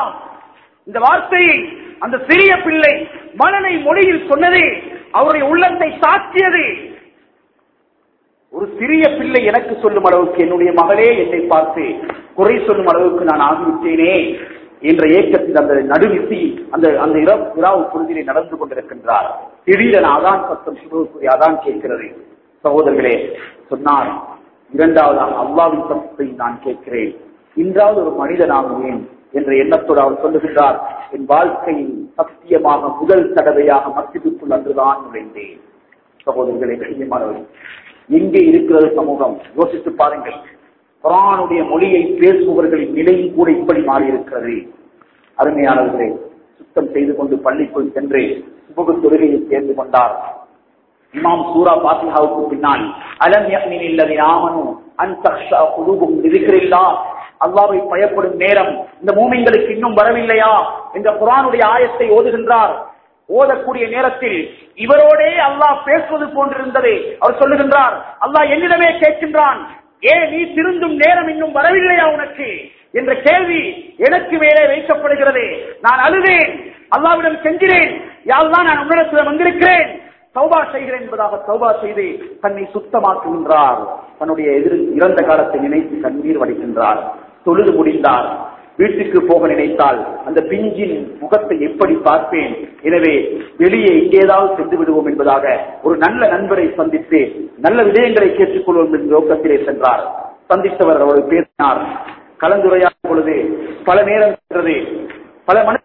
இந்த வார்த்தையை அந்த சிறிய பிள்ளை மனனை மொழியில் சொன்னது அவருடைய உள்ளத்தை தாக்கியது ஒரு சிறிய பிள்ளை எனக்கு சொல்லும் அளவுக்கு என்னுடைய மகளே என்னை பார்த்து குறை சொல்லும் அளவுக்கு நான் ஆகிவிட்டேனே. என்ற ஏக்கத்தில் அந்த நடுவிசி அந்த அந்த இரவு இராவு நடந்து கொண்டிருக்கின்றார். திடீரென அதான் சத்தம் சுபகுரிய அதான் கேட்கிறது. சகோதரர்களே சொன்னார் இரண்டாவதாக அல்லாவின் சத்தத்தை நான் கேட்கிறேன். இன்றாவது ஒரு மனிதனாகுவேன் என்ற எண்ணத்தோடு அவர் சொல்லுகின்றார் என் வாழ்க்கையில் சத்தியமாக முதல் தடவையாக மத்தியத்துக்குள் அன்றுதான் நுழைந்தேன். சகோதரர்களே கண்ணியமானவர்கள் எங்கே இருக்கிறது சமூகம்? யோசித்து பாருங்கள். குரானுடைய மொழியை பேசுபவர்களின் நிலையும் கூட இப்படி மாறியிருக்கிறது. அருமையானவர்களே சுத்தம் செய்து கொண்டு பள்ளிக்குள் சென்று சுபகு தொழுகையில் சேர்ந்து கொண்டார். இமாம் சூரா பாத்திஹாவுக்கு பின்னால் அலம் யக்னின் இல்லதி ஆமனு அன் தக்ஷா இருக்கிறில்லா அல்லாவை பயப்படும் நேரம் இந்த மூமிங்களுக்கு இன்னும் வரவில்லையா என்ற குரானுடைய ஆயத்தை ஓதுகின்றார். ஓதக்கூடிய நேரத்தில் இவரோடே அல்லாஹ் பேசுவது போன்றிருந்தது அவர் சொல்லுகின்றார். அல்லாஹ் என்னிடமே கேட்கின்றான். ஏன் நீ திருந்தும் நேரம் இன்னும் வரவில்லையா உனக்கு? என்ற கேள்வி எனக்கு மேலே வைக்கப்படுகிறது. நான் அழுதேன் அல்லாவிடம் செஞ்சிறேன் யாழ்தான் நான் உன்னிடத்தில் வந்திருக்கிறேன். சௌபா செய்கிறேன் என்பதாக சௌபா செய்து தன்னை சுத்தமாக்குகின்றார் தன்னுடைய எதிர் இறந்த காலத்தை நினைத்து கண்ணீர் வடிக்கின்றார். தொழுது முடிந்தார். வீட்டுக்கு போக நினைத்தால் அந்த பிஞ்சின் முகத்தை எப்படி பார்ப்பேன்? எனவே வெளியே எங்கேதாவது சென்று விடுவோம் என்பதாக ஒரு நல்ல நண்பரை சந்தித்து நல்ல விடயங்களை கேட்டுக்கொள்வோம் என்ற நோக்கத்திலே சென்றார். சந்தித்தவர் அவர்கள் பேசினார். கலந்துரையாடும் பொழுது பல நேரம் சென்றது. பல மன